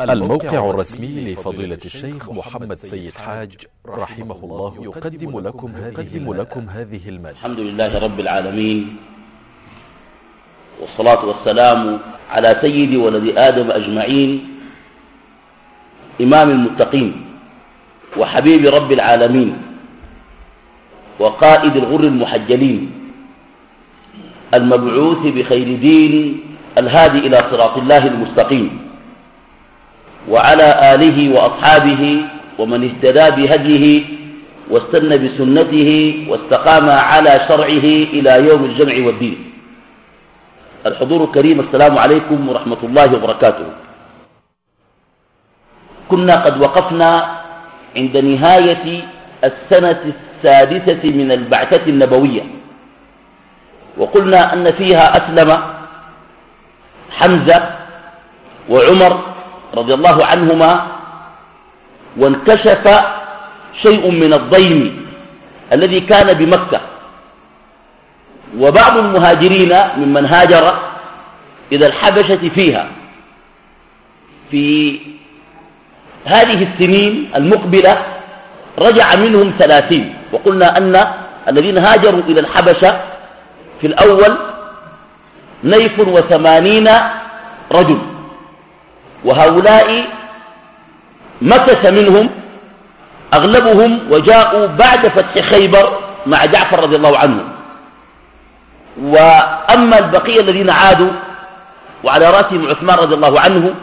الموقع الرسمي لفضيلة الشيخ محمد سيد حاج رحمه الله يقدم لكم هذه, لكم هذه المادة. الحمد لله رب العالمين. والصلاة والسلام على سيد ولد آدم أجمعين. إمام المتقين وحبيب رب العالمين وقائد الغر المحجلين المبعوث بخير دين الهادي إلى صراط الله المستقيم. وعلى آله وأصحابه ومن اهتدى بهديه واستنى بسنته واستقام على شرعه إلى يوم الجمع والدين. الحضور الكريم السلام عليكم ورحمة الله وبركاته. كنا قد وقفنا عند نهاية السنة السادسة من البعثة النبوية. وقلنا أن فيها أسلم حمزة وعمر رضي الله عنهما وانكشف شيء من الضيم الذي كان بمكة. وبعض المهاجرين ممن هاجر إلى الحبشة فيها. في هذه السنين المقبلة رجع منهم ثلاثين وقلنا أن الذين هاجروا إلى الحبشة في الأول نيف وثمانين رجل. وهؤلاء مكث منهم أغلبهم وجاءوا بعد فتح خيبر مع جعفر رضي الله عنه. وأما البقية الذين عادوا وعلى رأسهم عثمان رضي الله عنه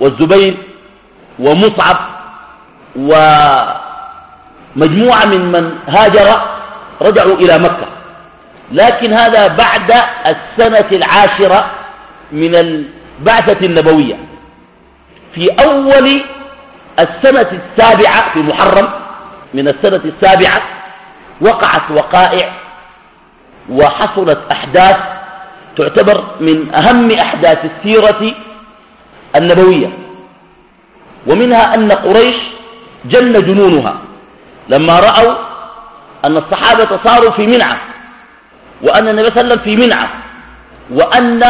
والزبير ومصعب ومجموعة من من هاجر رجعوا إلى مكة. لكن هذا بعد السنة العاشرة من البعثة النبوية. في أول السنة السابعة في محرم من السنة السابعة وقعت وقائع وحصلت أحداث تعتبر من أهم أحداث السيرة النبوية. ومنها أن قريش جن جنونها لما رأوا أن الصحابة صاروا في منعة وأن النبي صلى الله عليه وسلم في منعة وأن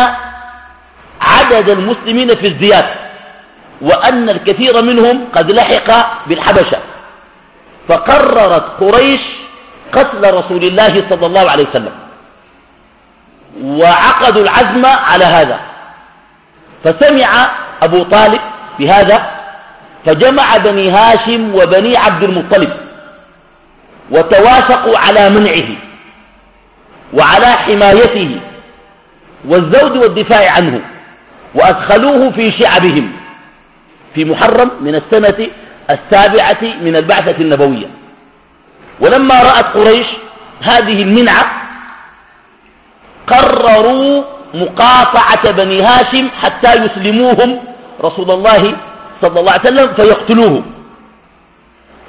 عدد المسلمين في ازدياد وأن الكثير منهم قد لحق بالحبشة. فقررت قريش قتل رسول الله صلى الله عليه وسلم. وعقدوا العزم على هذا. فسمع أبو طالب بهذا فجمع بني هاشم وبني عبد المطلب وتوافقوا على منعه وعلى حمايته والزود والدفاع عنه وأدخلوه في شعبهم. في محرم من السنة السابعة من البعثة النبوية. ولما رأت قريش هذه المنعة قرروا مقاطعة بني هاشم حتى يسلموهم رسول الله صلى الله عليه وسلم فيقتلوه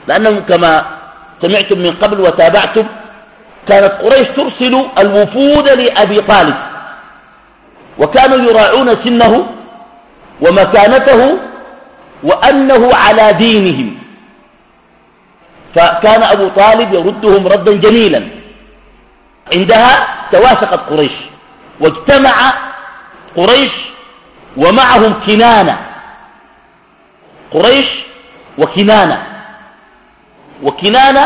لأنهم كما سمعتم من قبل وتابعتم كانت قريش ترسل الوفود لأبي طالب وكانوا يراعون سنه ومكانته وأنه على دينهم. فكان أبو طالب يردهم ردا جميلا. عندها توافقت قريش. واجتمع قريش ومعهم كنانة. قريش وكنانة. وكنانة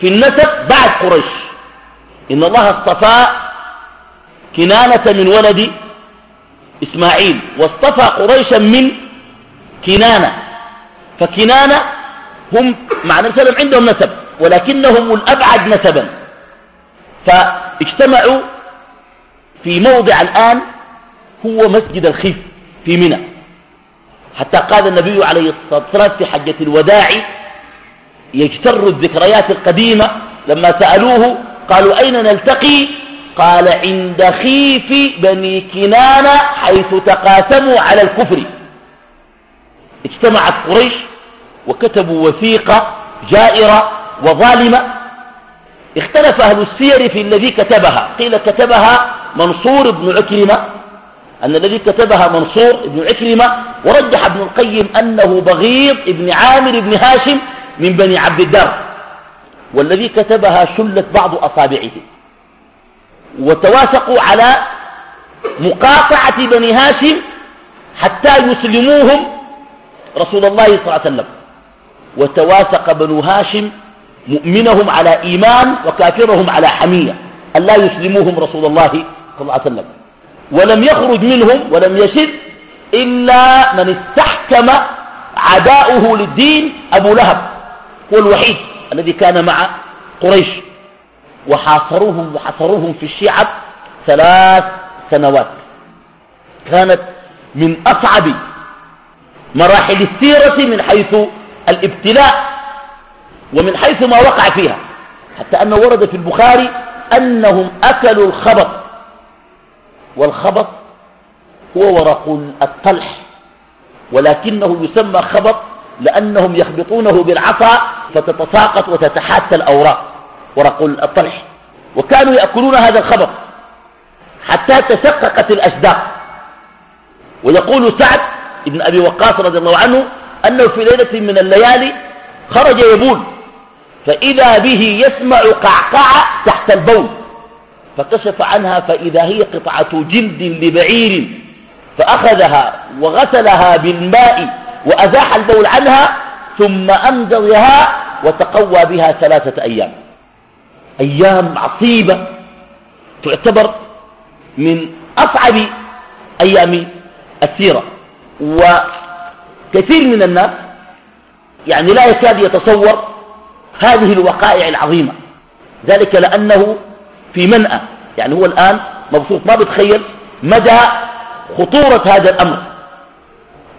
في النسب بعد قريش. إن الله اصطفى كنانة من ولد إسماعيل. واصطفى قريشا من كنانة. فكنانة هم مع صلى عندهم نسب ولكنهم الأبعد نسبا. فاجتمعوا في موضع الآن هو مسجد الخيف في منى. حتى قال النبي عليه الصلاة والسلام في حجة الوداع يجتر الذكريات القديمة. لما سألوه قالوا أين نلتقي؟ قال عند خيف بني كنانة حيث تقاسموا على الكفر. اجتمعت قريش وكتبوا وثيقة جائرة وظالمة. اختلف أهل السير في الذي كتبها. قيل كتبها منصور بن عكرمة أن الذي كتبها منصور بن عكرمة ورجح ابن القيم أنه بغيض ابن عامر بن هاشم من بني عبد الدار. والذي كتبها شلت بعض أصابعه. وتوافقوا على مقاطعة بني هاشم حتى يسلموهم رسول الله صلى الله عليه وسلم. وتواثق بنو هاشم مؤمنهم على إيمان وكافرهم على حمية. أن لا يسلموهم رسول الله صلى الله عليه وسلم. ولم يخرج منهم ولم يشد إلا من استحكم عداؤه للدين أبو لهب. هو الوحيد الذي كان مع قريش. وحاصروهم وحصروهم في الشعب ثلاث سنوات. كانت من أصعب مراحل السيرة من حيث الابتلاء ومن حيث ما وقع فيها. حتى أنه ورد في البخاري أنهم أكلوا الخبط. والخبط هو ورق الطلح. ولكنه يسمى خبط لأنهم يخبطونه بالعصا فتتساقط وتتحاتى الأوراق. ورق الطلح. وكانوا يأكلون هذا الخبط حتى تشققت الأشداق ويقول سعد بن أبي وقاص رضي الله عنه أنه في ليلة من الليالي خرج يبول فإذا به يسمع قعقعة تحت البول فكشف عنها فإذا هي قطعة جلد لبعير فأخذها وغسلها بالماء وأزاح البول عنها ثم أمضيها وتقوى بها ثلاثة أيام. أيام عصيبة تعتبر من أصعب أيام السيرة. وكثير من الناس يعني لا يكاد يتصور هذه الوقائع العظيمة. ذلك لأنه في منأى. يعني هو الآن مبسوط ما بتخيل مدى خطورة هذا الأمر.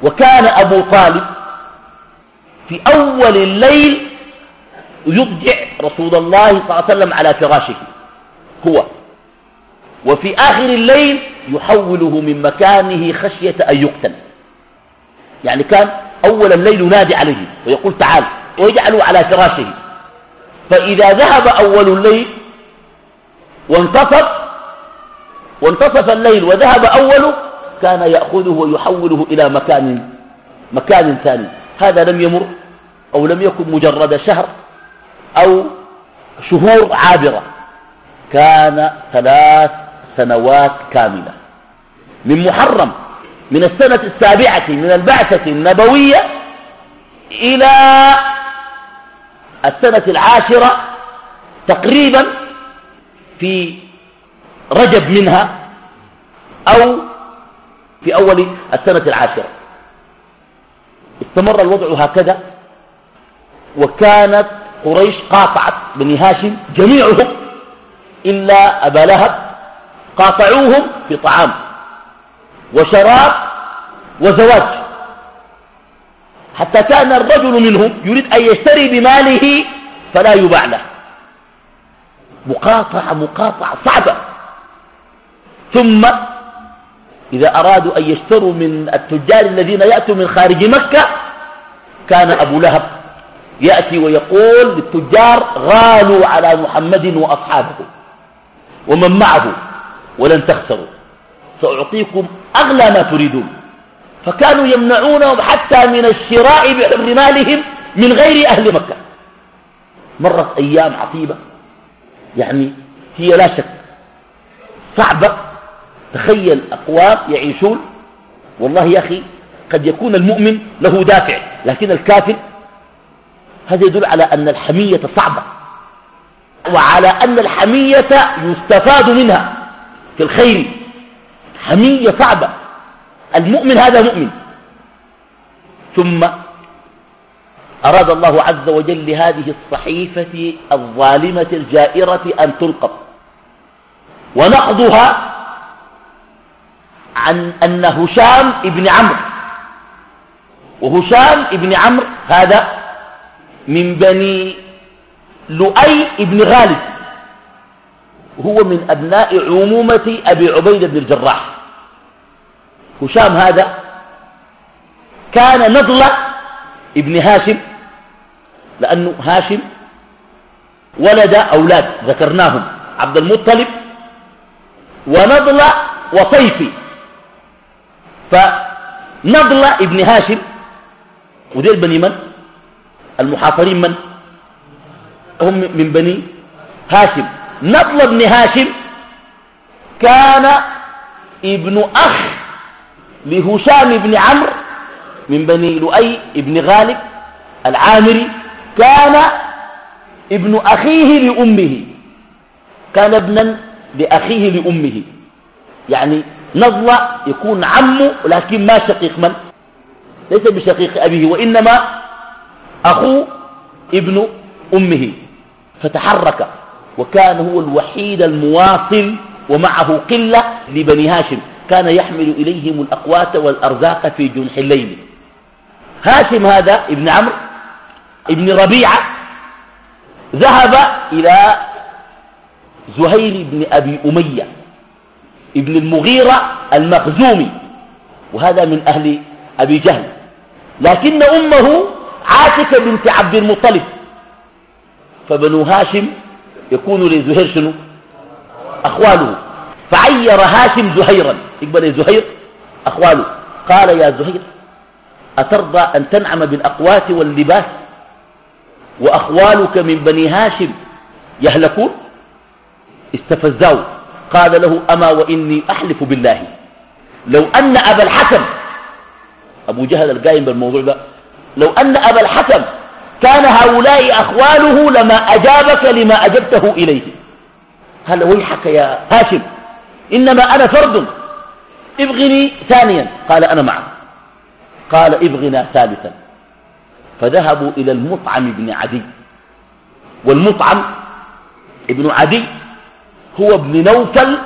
وكان أبو طالب في أول الليل يضجع رسول الله صلى الله عليه وسلم على فراشه هو. وفي آخر الليل يحوله من مكانه خشية أن يقتل. يعني كان أول الليل ينادي عليه ويقول تعال ويجعله على فراشه. فإذا ذهب أول الليل وانتصف وانتصف الليل وذهب أوله كان يأخذه ويحوله إلى مكان مكان ثاني. هذا لم يمر أو لم يكن مجرد شهر أو شهور عابرة. كان ثلاث سنوات كاملة. من محرم من السنة السابعة من البعثة النبوية إلى السنة العاشرة تقريبا في رجب منها أو في أول السنة العاشرة. استمر الوضع هكذا وكانت قريش قاطعت بني هاشم جميعهم إلا أبا لهب قاطعوهم في طعام. وشراب وزواج. حتى كان الرجل منهم يريد أن يشتري بماله فلا يباع له. مقاطعة مقاطعة صعبة. ثم إذا أرادوا أن يشتروا من التجار الذين يأتوا من خارج مكة كان أبو لهب يأتي ويقول للتجار غالوا على محمد وأصحابه ومن معه ولن تخسروا. سأعطيكم أغلى ما تريدون. فكانوا يمنعونهم حتى من الشراء بحر مالهم من غير أهل مكة. مرت أيام عصيبة يعني هي لا شك. صعبة. تخيل أقوام يعيشون. والله يا أخي قد يكون المؤمن له دافع. لكن الكافر هذا يدل على أن الحمية صعبة. وعلى أن الحمية يستفاد منها في الخير. حمية صعبة. المؤمن هذا مؤمن. ثم أراد الله عز وجل لهذه الصحيفة الظالمة الجائرة أن تلقط. ونقضها عن أن هشام ابن عمرو. وهشام ابن عمرو هذا من بني لؤي ابن غالب. هو من أبناء عمومة أبي عبيد بن الجراح. هشام هذا كان نضلة ابن هاشم لأنه هاشم ولد أولاد ذكرناهم عبد المطلب ونضلة وطيفي فنضلة ابن هاشم وديل بني من؟ المحاصرين من؟ هم من بني هاشم. نضلة ابن هاشم كان ابن أخ لهشام بن عمرو من بني لؤي ابن غالب العامري. كان ابن أخيه لأمه. كان ابنا لأخيه لأمه. يعني نضلة يكون عمه لكن ما شقيق من؟ ليس بشقيق أبيه وإنما أخو ابن أمه. فتحرك. وكان هو الوحيد المواصل ومعه قلة لبني هاشم. كان يحمل إليهم الأقوات والأرزاق في جنح الليل. هاشم هذا ابن عمرو ابن ربيعة ذهب إلى زهير بن أبي أمية ابن المغيرة المخزومي وهذا من أهل أبي جهل. لكن أمه عاتكة بنت عبد المطلب فبنو هاشم يكون لزهير شنو؟ أخواله. فعير هاشم زهيرا. يقبل زهير؟ أخواله. قال يا زهير أترضى أن تنعم بالأقوات واللباس؟ وأخوالك من بني هاشم يهلكون؟ استفزاه قال له أما وإني أحلف بالله. لو أن أبا الحكم أبو جهل القائم بالموضوع ده لو أن أبا الحكم كان هؤلاء أخواله لما أجابك لما أجبته إليه. هل ويحك يا هاشم. إنما أنا فرد. ابغني ثانيا. قال أنا معك قال ابغنا ثالثا. فذهبوا إلى المطعم بن عدي. والمطعم ابن عدي هو ابن نوفل.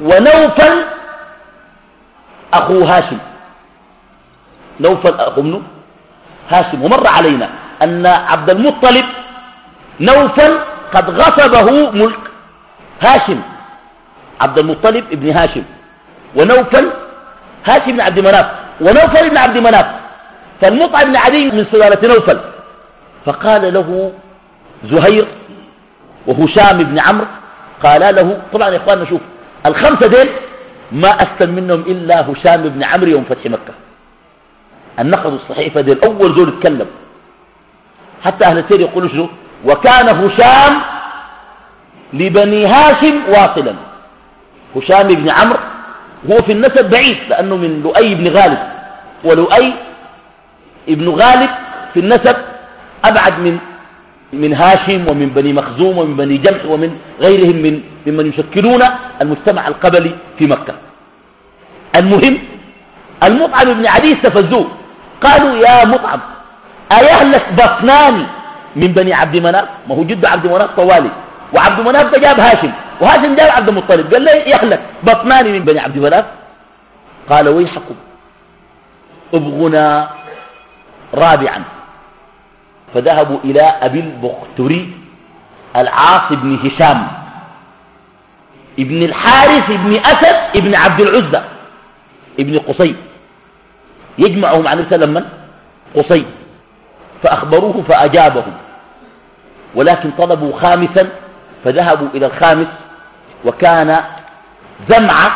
ونوفل أخو هاشم. نوفل أخو ابنه هاشم ومر علينا أن عبد المطلب نوفل قد غصبه ملك هاشم عبد المطلب ابن هاشم ونوفل هاشم بن عبد مناف ونوفل بن عبد مناف فالمطعم بن عدي من سلالة نوفل فقال له زهير وهشام بن عمرو قالا له طبعا يا اخواننا شوف الخمسة دين ما أسلم منهم إلا هشام بن عمرو يوم فتح مكة. النقد الصحيفة دين أول زول اتكلم حتى أهل السير يقولوا شنو؟ وكان هشام لبني هاشم واصلا. هشام بن عمرو هو في النسب بعيد لأنه من لؤي بن غالب. ولؤي ابن غالب في النسب أبعد من من هاشم ومن بني مخزوم ومن بني جمح ومن غيرهم من ممن يشكلون المجتمع القبلي في مكة. المهم المطعم بن عدي استفزوه. قالوا يا مطعم أيهلك بطنان من بني عبد مناف؟ ما هو جد عبد مناف طوالي. وعبد مناف ده جاب هاشم وهاشم جاب عبد المطلب. قال لي يهلك بطنان من بني عبد مناف. قال ويحكم ابغنا رابعا. فذهبوا إلى أبي البختري العاص بن هشام ابن الحارث ابن أسد ابن عبد العزة ابن قصي. يجمعهم عن وسلم من؟ قصي. فأخبروه فأجابهم. ولكن طلبوا خامسا فذهبوا إلى الخامس وكان زمعة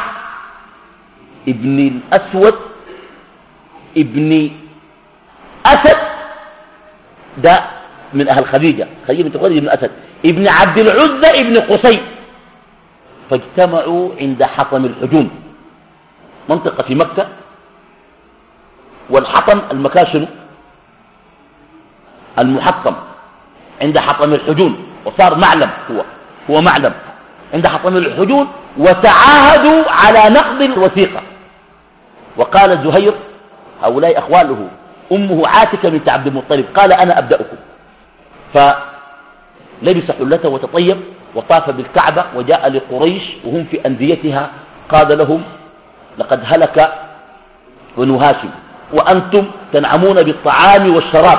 ابن الأسود ابن أسد ده من أهل خديجة خديجة بنت خديجة بن أسد ابن عبد العزة ابن قصي. فاجتمعوا عند حطم الحجون منطقة في مكة والحطم المكان شنو المحطم عند حطم الحجون وصار معلم هو هو معلم. عند حطم الحجون وتعاهدوا على نقض الوثيقة وقال زهير هؤلاء أخواله أمه عاتكة بنت عبد المطلب قال أنا أبدأكم. فلبس حلته وتطيب وطاف بالكعبة وجاء لقريش وهم في أنديتها قال لهم لقد هلك بنو هاشم. وأنتم تنعمون بالطعام والشراب.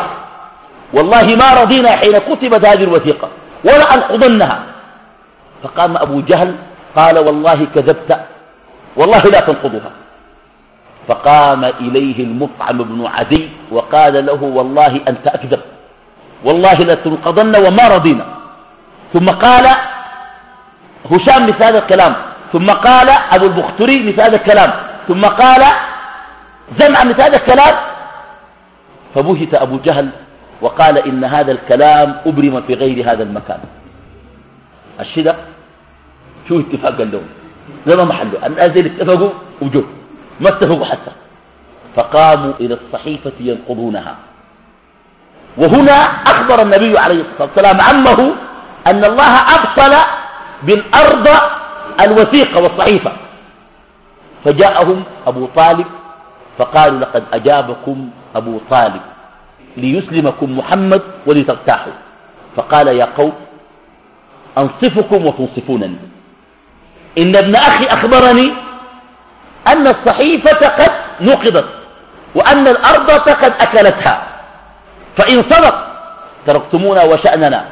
والله ما رضينا حين كتبت هذه الوثيقة ولا أنقضنها فقام أبو جهل قال والله كذبت والله لا تنقضها. فقام إليه المطعم بن عدي وقال له والله أنت أكذب والله لتنقضن وما رضينا. ثم قال هشام مثل هذا الكلام ثم قال أبو البختري مثل هذا الكلام ثم قال زمع مثل هذا الكلام؟ فبهت أبو جهل وقال إن هذا الكلام أبرم في غير هذا المكان. الشدق شو اتفاق لهم زي ما محله. الناس اتفقوا وجوه ما اتفقوا حتى. فقاموا إلى الصحيفة ينقضونها. وهنا أخبر النبي عليه الصلاة والسلام عمه أن الله أبصل بالأرض الوثيقة والصحيفة. فجاءهم أبو طالب فقالوا لقد أجابكم أبو طالب ليسلمكم محمد ولترتاحوا. فقال يا قوم أنصفكم وتنصفونني. إن ابن أخي أخبرني أن الصحيفة قد نقضت وأن الأرض قد أكلتها. فإن صدق تركتمونا وشأننا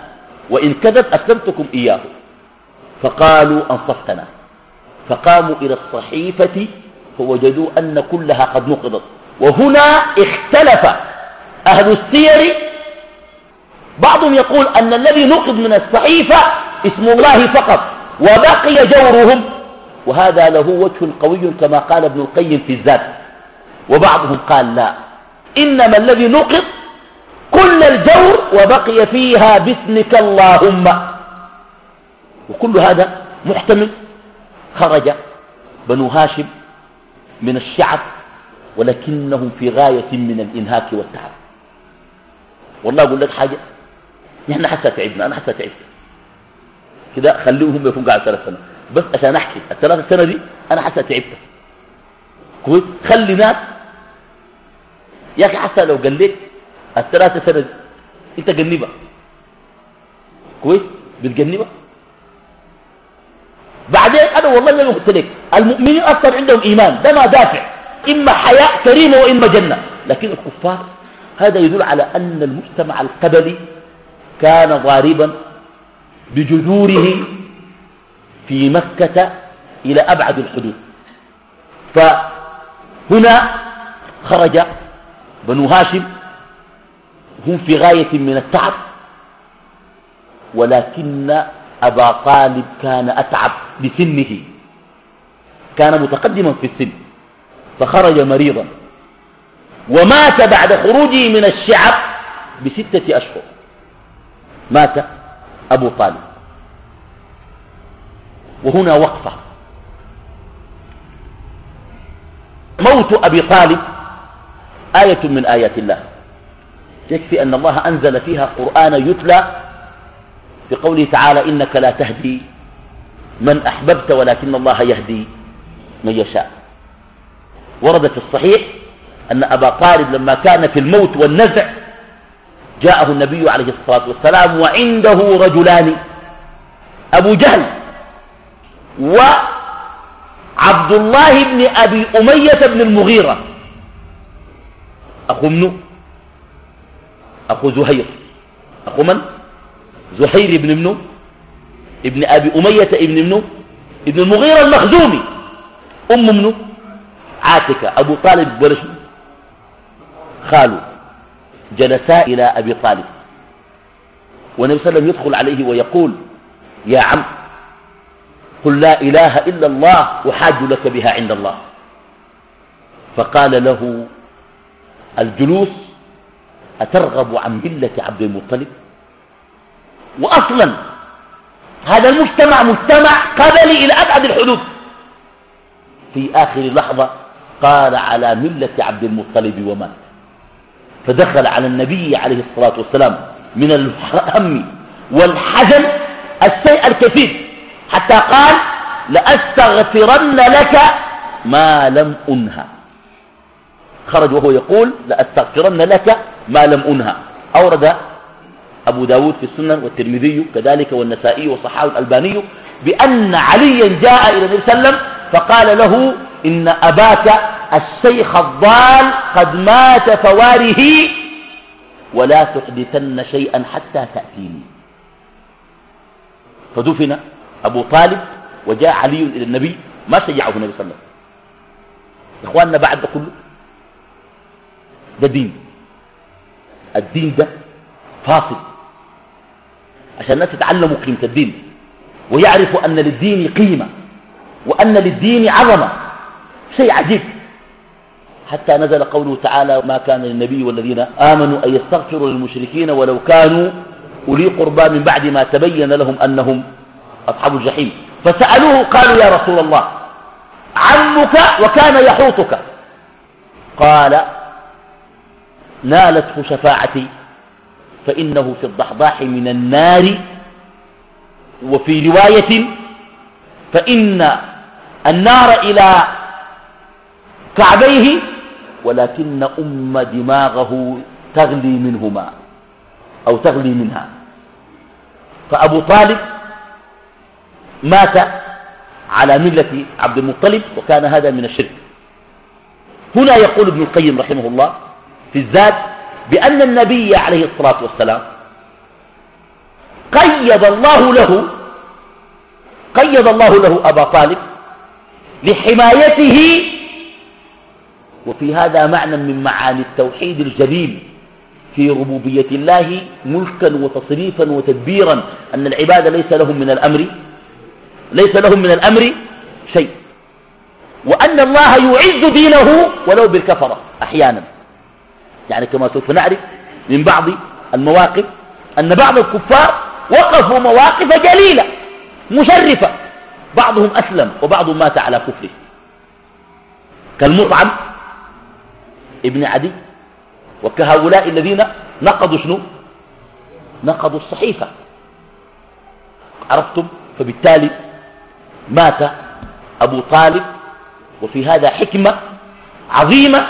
وإن كذب أسلمتكم إياه. فقالوا أنصفتنا. فقاموا إلى الصحيفة فوجدوا أن كلها قد نقضت. وهنا اختلف أهل السير. بعضهم يقول أن الذي نقض من الصحيفة اسم الله فقط وبقي جورهم. وهذا له وجه قوي كما قال ابن القيم في الذات. وبعضهم قال لا. إنما الذي نقض كل الجور وبقي فيها باسمك اللهم. وكل هذا محتمل. خرج بنو هاشم من الشعب ولكنهم في غاية من الإنهاك والتعب. والله أقول لك حاجة نحن حتى تعبنا أنا حتى تعبت. كده خليهم هم يكون قاعد ثلاث سنة. بس عشان أحكي الثلاث سنة دي أنا حتى تعبت. كويس؟ خلي ناس. يا أخي حتى لو قال لك الثلاث سنة دي أنت جنبها كويس؟ بتجنبها بعدين أنا والله ما قلت لك المؤمنين أكثر عندهم إيمان ده ما دافع. إما حياة كريمة وإما جنة. لكن الكفار هذا يدل على أن المجتمع القبلي كان ضاربا بجذوره في مكة إلى أبعد الحدود. فهنا خرج بنو هاشم هم في غاية من التعب ولكن أبا طالب كان أتعب بسنه. كان متقدما في السن. فخرج مريضا. ومات بعد خروجه من الشعب بستة أشهر. مات أبو طالب. وهنا وقفة. موت أبي طالب آية من آيات الله. يكفي أن الله أنزل فيها قرآن يتلى بقوله تعالى إنك لا تهدي من أحببت ولكن الله يهدي من يشاء. ورد في الصحيح أن أبا طالب لما كان في الموت والنزع جاءه النبي عليه الصلاة والسلام وعنده رجلان أبو جهل وعبد الله بن أبي أمية بن المغيرة أخو منه أخو زهير أخو من؟ زهير بن منه ابن أبي أمية ابن منه ابن المغيرة المخزومي. أم منه عاتكة. أبو طالب ولش خالو. جلسا إلى أبي طالب. والنبي صلى الله عليه وسلم يدخل عليه ويقول يا عم قل لا إله إلا الله أحاج لك بها عند الله. فقال له الجلوس أترغب عن ملة عبد المطلب؟ وأصلا. هذا المجتمع مجتمع قبلي إلى أبعد الحدود. في آخر لحظة قال على ملة عبد المطلب ومات. فدخل على النبي عليه الصلاة والسلام من الهم والحزن الشيء الكثير. حتى قال لأستغفرن لك ما لم أنهى. خرج وهو يقول لأستغفرن لك ما لم أنهى. أورد أبو داود في السنن والترمذي كذلك والنسائي والصحاوي الألباني بأن عليا جاء إلى النبي صلى الله عليه وسلم فقال له إن أباك الشيخ الضال قد مات فواره ولا تحدثن شيئا حتى تأتيني. فدفن أبو طالب وجاء علي إلى النبي ما شجعه النبي صلى الله عليه وسلم. إخواننا بعد كله ده دين. الدين ده فاصل. عشان الناس يتعلموا قيمة الدين ويعرفوا أن للدين قيمة وأن للدين عظمة. شيء عجيب. حتى نزل قوله تعالى ما كان للنبي والذين آمنوا أن يستغفروا للمشركين ولو كانوا أولي قربى من بعد ما تبين لهم أنهم أصحاب الجحيم. فسألوه قالوا يا رسول الله عمك وكان يحوطك. قال نالته شفاعتي فإنه في الضحضاح من النار وفي رواية فإن النار إلى كعبيه ولكن أم دماغه تغلي منهما أو تغلي منها. فأبو طالب مات على ملة عبد المطلب وكان هذا من الشرك. هنا يقول ابن القيم رحمه الله في الزاد بأن النبي عليه الصلاة والسلام قيد الله له قيد الله له أبا طالب لحمايته وفي هذا معنى من معاني التوحيد الجليل في ربوبية الله ملكا وتصريفا وتدبيرا أن العباد ليس لهم من الأمر ليس لهم من الأمر شيء. وأن الله يعز دينه ولو بالكفرة أحيانا. يعني كما سوف نعرف من بعض المواقف أن بعض الكفار وقفوا مواقف جليلة مشرفة. بعضهم أسلم وبعضهم مات على كفره. كالمطعم ابن عدي وكهؤلاء الذين نقضوا شنو؟ نقضوا الصحيفة. عرفتم؟ فبالتالي مات أبو طالب وفي هذا حكمة عظيمة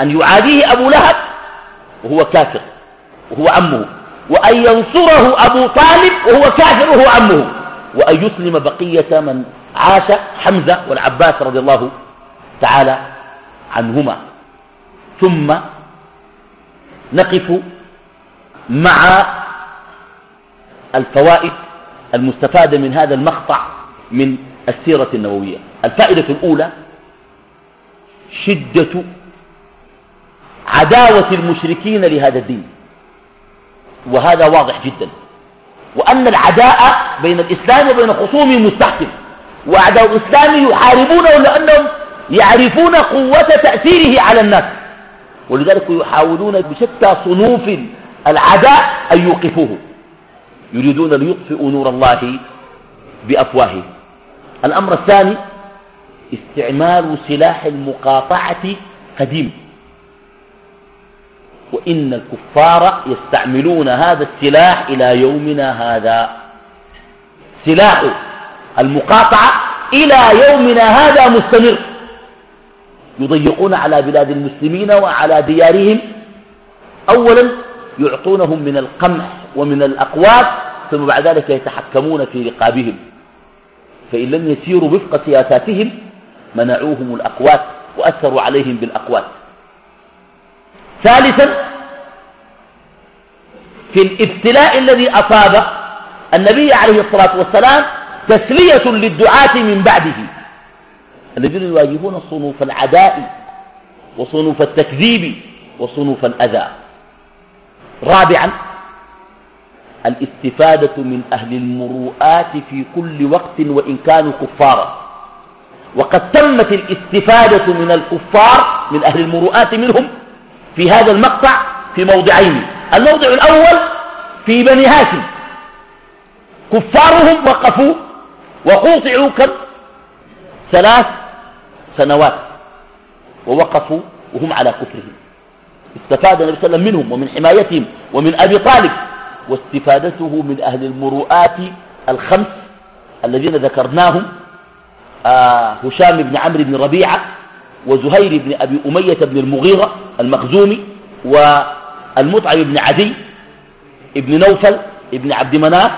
أن يعاديه أبو لهب وهو كافر وهو عمه وأن ينصره أبو طالب وهو كافر وهو عمه وأن يسلم بقية من عاش حمزة والعباس رضي الله تعالى عنهما. ثم نقف مع الفوائد المستفادة من هذا المقطع من السيرة النووية. الفائدة الأولى شدة عداوة المشركين لهذا الدين. وهذا واضح جدا. وأن العداء بين الإسلام وبين خصومه مستحكم وأعداء الإسلام يحاربونه لأنهم يعرفون قوة تأثيره على الناس. ولذلك يحاولون بشتى صنوف العداء أن يوقفوه. يريدون ليطفئوا نور الله بأفواههم. الأمر الثاني استعمال سلاح المقاطعة قديم. وإن الكفار يستعملون هذا السلاح إلى يومنا هذا. سلاح المقاطعة إلى يومنا هذا مستمر. يضيقون على بلاد المسلمين وعلى ديارهم. أولا يعطونهم من القمح ومن الأقوات ثم بعد ذلك يتحكمون في رقابهم. فإن لم يسيروا وفق سياساتهم منعوهم الأقوات وأثروا عليهم بالأقوات. ثالثا في الابتلاء الذي أصاب النبي عليه الصلاة والسلام تسلية للدعاة من بعده. الذين يواجهون صنوف العداء وصنوف التكذيب وصنوف الأذى. رابعا الاستفادة من أهل المروءات في كل وقت وإن كانوا كفارا. وقد تمت الاستفادة من الكفار من أهل المروءات منهم. في هذا المقطع في موضعين. الموضع الأول في بني هاشم كفارهم وقفوا وقوطعوا كم؟ ثلاث سنوات. ووقفوا وهم على كفرهم. استفاد النبي صلى الله عليه وسلم منهم ومن حمايتهم ومن أبي طالب. واستفادته من أهل المروءات الخمس الذين ذكرناهم آه هشام بن عمرو بن ربيعة وزهير بن أبي أمية بن المغيرة المخزومي والمطعم بن عدي ابن نوفل ابن عبد مناف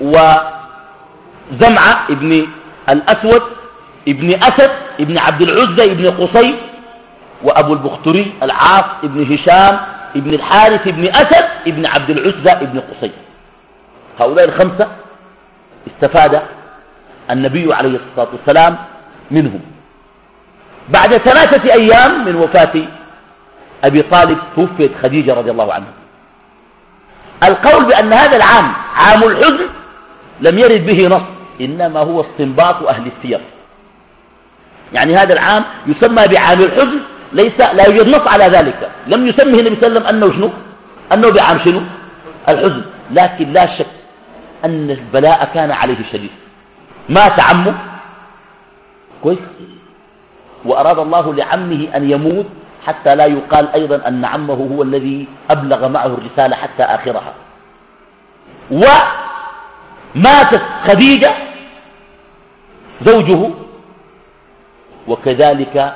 وزمعة ابن الأسود ابن أسد ابن عبد العزة ابن قصي وأبو البختري العاص ابن هشام ابن الحارث ابن أسد ابن عبد العزة ابن قصي. هؤلاء الخمسة استفاد النبي عليه الصلاة والسلام منهم. بعد ثلاثة أيام من وفاة أبي طالب توفيت خديجة رضي الله عنها. القول بأن هذا العام عام الحزن لم يرد به نص إنما هو استنباط أهل السير. يعني هذا العام يسمى بعام الحزن ليس لا يوجد نص على ذلك. لم يسمه النبي صلى الله عليه وسلم أنه شنو؟ أنه بعام شنو؟ الحزن. لكن لا شك أن البلاء كان عليه شديد. مات عمه. كويس؟ وأراد الله لعمه أن يموت حتى لا يقال أيضا أن عمه هو الذي أبلغ معه الرسالة حتى آخرها. وماتت خديجة زوجه وكذلك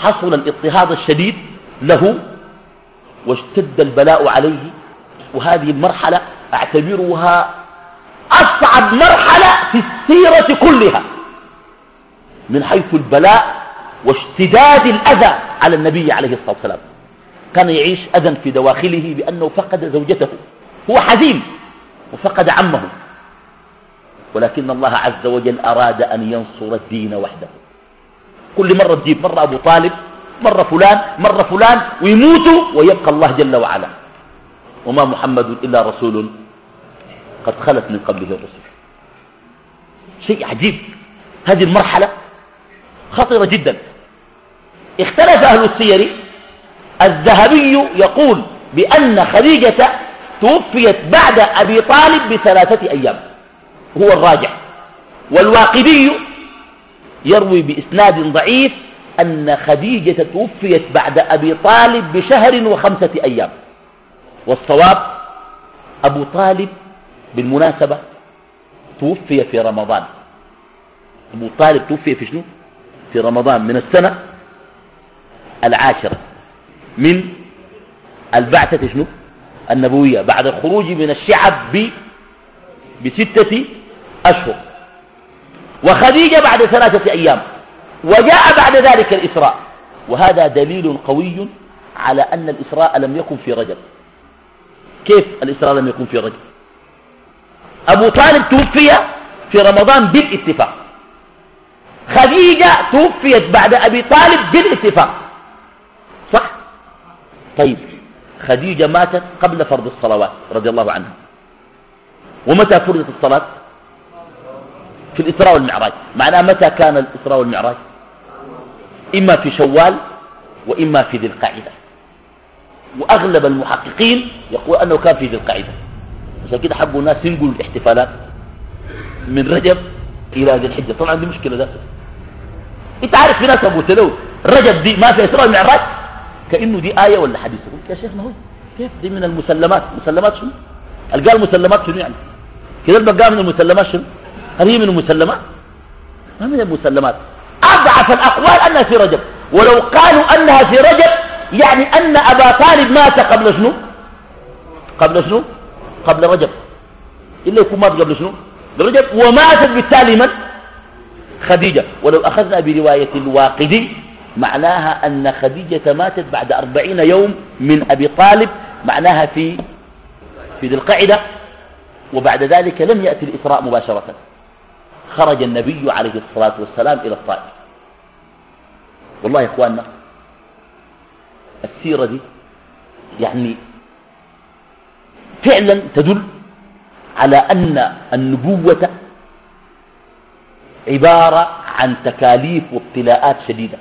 حصل الاضطهاد الشديد له واشتد البلاء عليه. وهذه المرحلة أعتبرها أصعب مرحلة في السيرة كلها من حيث البلاء واشتداد الأذى على النبي عليه الصلاة والسلام. كان يعيش أذى في دواخله بأنه فقد زوجته. هو حزين وفقد عمه. ولكن الله عز وجل أراد أن ينصر الدين وحده. كل مرة تجيب مرة أبو طالب مرة فلان مرة فلان ويموتوا ويبقى الله جل وعلا. وما محمد إلا رسول قد خلت من قبله الرسل. شيء عجيب. هذه المرحلة خطيرة جدا. اختلف أهل السير. الذهبي يقول بأن خديجة توفيت بعد أبي طالب بثلاثة أيام هو الراجع والواقدي يروي بإسناد ضعيف أن خديجة توفيت بعد أبي طالب بشهر وخمسة أيام. والصواب أبو طالب بالمناسبة توفي في رمضان. أبو طالب توفي في شنو؟ في رمضان من السنة العاشرة من البعثة شنو؟ النبوية بعد الخروج من الشعب ب بستة أشهر. وخديجة بعد ثلاثة أيام. وجاء بعد ذلك الإسراء. وهذا دليل قوي على أن الإسراء لم يكن في رجب. كيف الإسراء لم يكن في رجب؟ أبو طالب توفي في رمضان بالاتفاق. خديجة توفيت بعد أبي طالب بالاتفاق. صح؟ طيب خديجة ماتت قبل فرض الصلوات رضي الله عنها. ومتى فرضت الصلاة؟ في الإسراء والمعراج. معناه متى كان الإسراء والمعراج؟ إما في شوال وإما في ذي القاعدة وأغلب المحققين يقول أنه كان في ذي القاعدة عشان كده حبوا الناس ينقلوا الاحتفالات من رجب إلى ذي الحجة. طبعا دي مشكلة ذاته إنت عارف في ناس أبو تلو رجب دي ما في إسراء المعراج كأنه دي آية ولا حديث؟ قلت يا شيخ ما هو كيف؟ دي من المسلمات. مسلمات شنو؟ قال مسلمات شنو يعني؟ كذا البقاء من المسلمات شنو؟ هل هي من المسلمات. ما من المسلمات؟ أضعف الأقوال أنها في رجب. ولو قالوا أنها في رجب يعني أن أبا طالب مات قبل شنو؟ قبل شنو؟ قبل رجب. إلا يكون مات قبل شنو؟ رجب. وماتت بالتالي من؟ خديجة. ولو أخذنا برواية الواقدي معناها أن خديجة ماتت بعد أربعين يوم من أبي طالب معناها في في ذي القعدة وبعد ذلك لم يأتي الإسراء مباشرة. خرج النبي عليه الصلاة والسلام إلى الطائف. والله يا إخواننا السيرة دي يعني فعلا تدل على أن النبوة عبارة عن تكاليف وابتلاءات شديدة.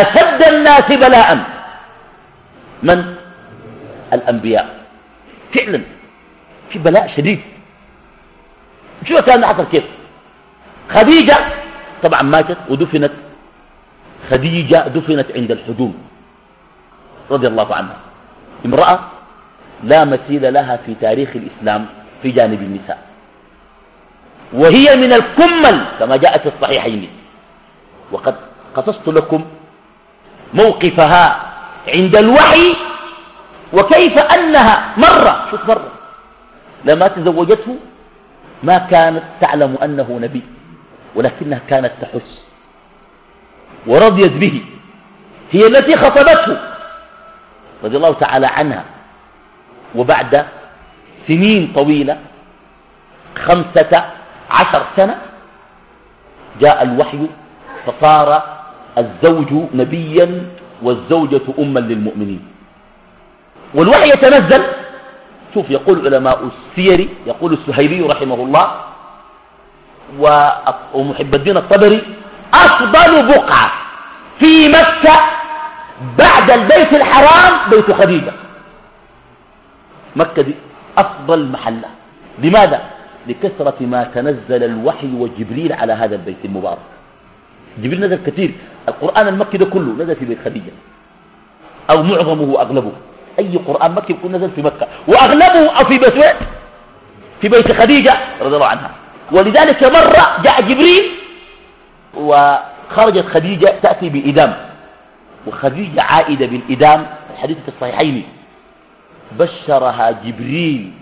أشد الناس بلاء. من؟ الأنبياء. فعلا. في بلاء شديد. شو كان حصل كيف؟ خديجة طبعا ماتت ودفنت. خديجة دفنت عند الحدود رضي الله عنها. امرأة لا مثيل لها في تاريخ الإسلام في جانب النساء. وهي من الكمل كما جاء في الصحيحين. وقد قصصت لكم موقفها عند الوحي وكيف أنها مرة شوف مرة لما تزوجته ما كانت تعلم أنه نبي ولكنها كانت تحس ورضيت به هي التي خطبته رضي الله تعالى عنها. وبعد سنين طويلة خمسة عشر سنة جاء الوحي فصار الزوج نبيا والزوجة أما للمؤمنين. والوحي يتنزل. شوف يقول علماء السير يقول السهيلي رحمه الله ومحب الدين الطبري أفضل بقعة في مكة بعد البيت الحرام بيت خديجة. مكة دي أفضل محلة. لماذا؟ لكثرة ما تنزل الوحي وجبريل على هذا البيت المبارك. جبريل نزل كثير. القرآن المكي ده كله نزل في بيت خديجة. أو معظمه وأغلبه. أي قرآن مكي يكون نزل في مكة. وأغلبه أو في بيت في بيت خديجة رضي الله عنها. ولذلك مرة جاء جبريل وخرجت خديجة تأتي بإدام. وخديجة عائدة بالإدام الحديث في الصحيحين. بشرها جبريل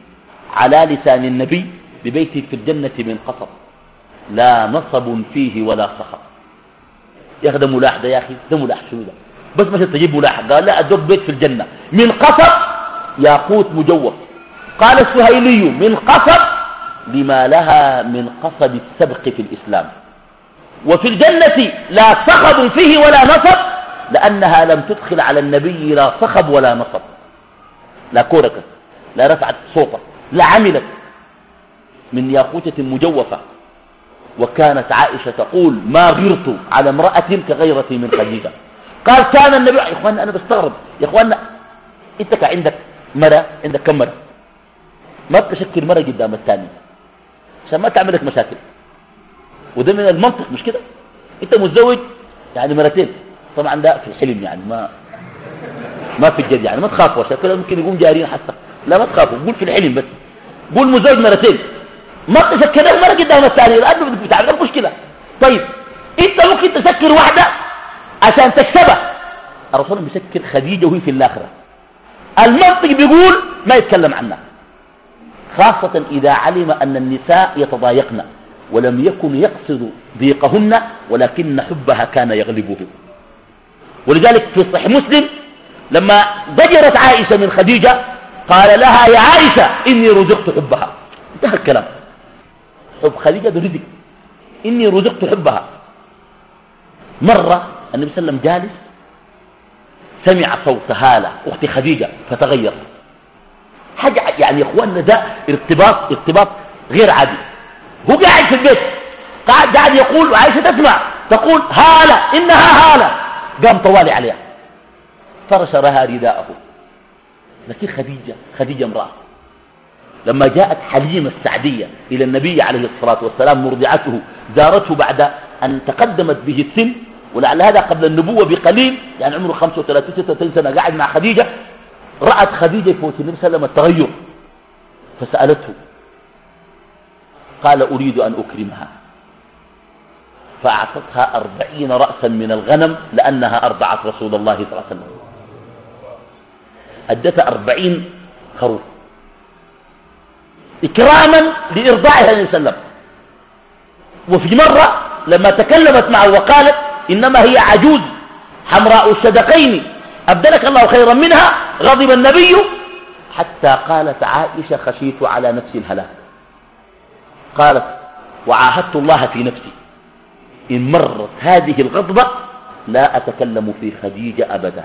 على لسان النبي ببيت في الجنة من قصب. لا نصب فيه ولا صخب يا أخي ده ملاح ده يا أخي ده ملاح شو ده؟ بس مش تجيب ملاح قال لا أدوك بيت في الجنة. من قصب ياقوت مجوف. قال السهيلي من قصب لما لها من قصب السبق في الإسلام. وفي الجنة لا صخب فيه ولا نصب لأنها لم تدخل على النبي لا صخب ولا نصب. لا كوركت لا رفعت صوتك لا عملت. من ياقوتة مجوفة. وكانت عائشة تقول ما غرت على امرأة كغيرتي من خديجة. قال كان النبي يا إخواننا أنا بستغرب. يا إخواننا أنت كعندك مرة عندك كم مرة؟ ما تشكل مرة قدام الثاني عشان ما تعمل لك مشاكل. وده من المنطق مش كده؟ أنت متزوج يعني مرتين. طبعا ده في الحلم يعني ما ما في الجد يعني ما تخافوا عشان كده ممكن يقوم جارين حتى. لا ما تخافوا قول في الحلم بس. قول مزوج مرتين. ما تسكرها مرة قدام الثانية لأنه بتعمل مشكلة. طيب انت ممكن تسكر واحدة عشان تكسبها. الرسول بيسكر خديجة وهي في الآخرة. المنطق بيقول ما يتكلم عنها. خاصة إذا علم أن النساء يتضايقن ولم يكن يقصد ضيقهن ولكن حبها كان يغلبه. ولذلك في صحيح مسلم لما ضجرت عائشة من خديجة قال لها يا عائشة إني رزقت حبها. انتهى الكلام. حب خديجة برزق إني رزقت حبها. مرة النبي صلى الله عليه وسلم جالس سمع صوت هالة أخت خديجة فتغير حاجة يعني يا إخواننا ده ارتباط ارتباط غير عادي. هو قاعد في البيت قاعد قاعد يقول وعايشة تسمع تقول هالة إنها هالة. قام طوالي عليها. فرش لها رداءه لكن خديجة خديجة امرأة. لما جاءت حليمة السعدية إلى النبي عليه الصلاة والسلام مرضعته زارته بعد أن تقدمت به السن ولعل هذا قبل النبوة بقليل يعني عمره 35 36 سنة قاعد مع خديجة. رأت خديجة فوت النبي صلى الله عليه وسلم التغير فسألته قال أريد أن أكرمها. فأعطتها أربعين رأسا من الغنم لأنها أرضعت رسول الله صلى الله عليه وسلم. أدت أربعين خروف. إكراما لإرضاعها عليه وسلم. وفي مرة لما تكلمت معه وقالت إنما هي عجوز حمراء الشدقين أبدلك الله خيرا منها غضب النبي حتى قالت عائشة خشيت على نفسي الهلاك. قالت وعاهدت الله في نفسي. إن مرت هذه الغضبة لا أتكلم في خديجة أبدا.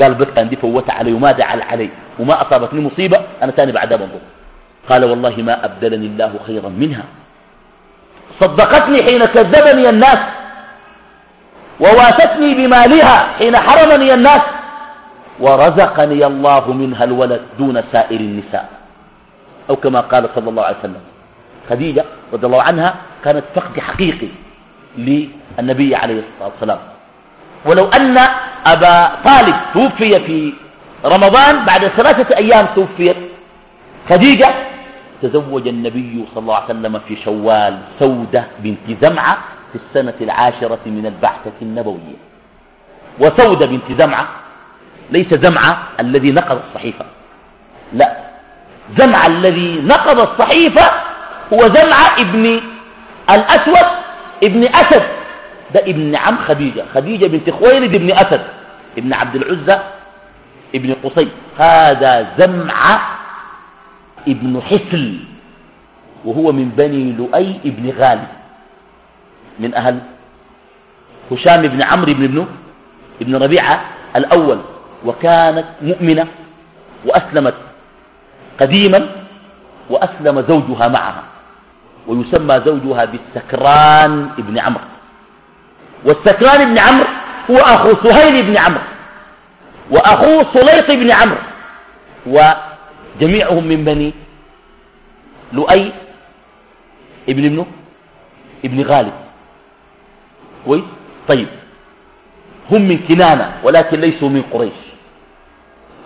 قال بك أن دي فوت علي وما دعا علي وما أصابتني مصيبة أنا ثاني بعد بنظر قال والله ما أبدلني الله خيرا منها. صدقتني حين كذبني الناس وواتتني بمالها حين حرمني الناس ورزقني الله منها الولد دون سائر النساء. أو كما قال صلى الله عليه وسلم خديجة رضي الله عنها كانت فقد حقيقي للنبي عليه الصلاة والسلام. ولو أن أبا طالب توفي في رمضان بعد ثلاثة أيام توفيت خديجة تزوج النبي صلى الله عليه وسلم في شوال سودة بنت زمعة في السنة العاشرة من البعثة النبوية. وسودة بنت زمعة ليس زمعة الذي نقض الصحيفة. لا. زمعة الذي نقض الصحيفة هو زمعة ابن الأسود ابن أسد. ده ابن عم خديجة. خديجة بنت خويلد ابن أسد. ابن عبد العزة ابن قصي. هذا زمعة ابن حسل وهو من بني لؤي ابن غالب. من أهل هشام بن عمرو بن ابنه ابن ربيعة الأول وكانت مؤمنة وأسلمت قديما وأسلم زوجها معها ويسمى زوجها بالسكران ابن عمرو. والسكران ابن عمرو هو أخو سهيل بن عمرو وأخوه سليط بن عمرو وجميعهم من بني لؤي ابن ابنه؟ ابن غالب. كويس؟ طيب. هم من كنانة ولكن ليسوا من قريش.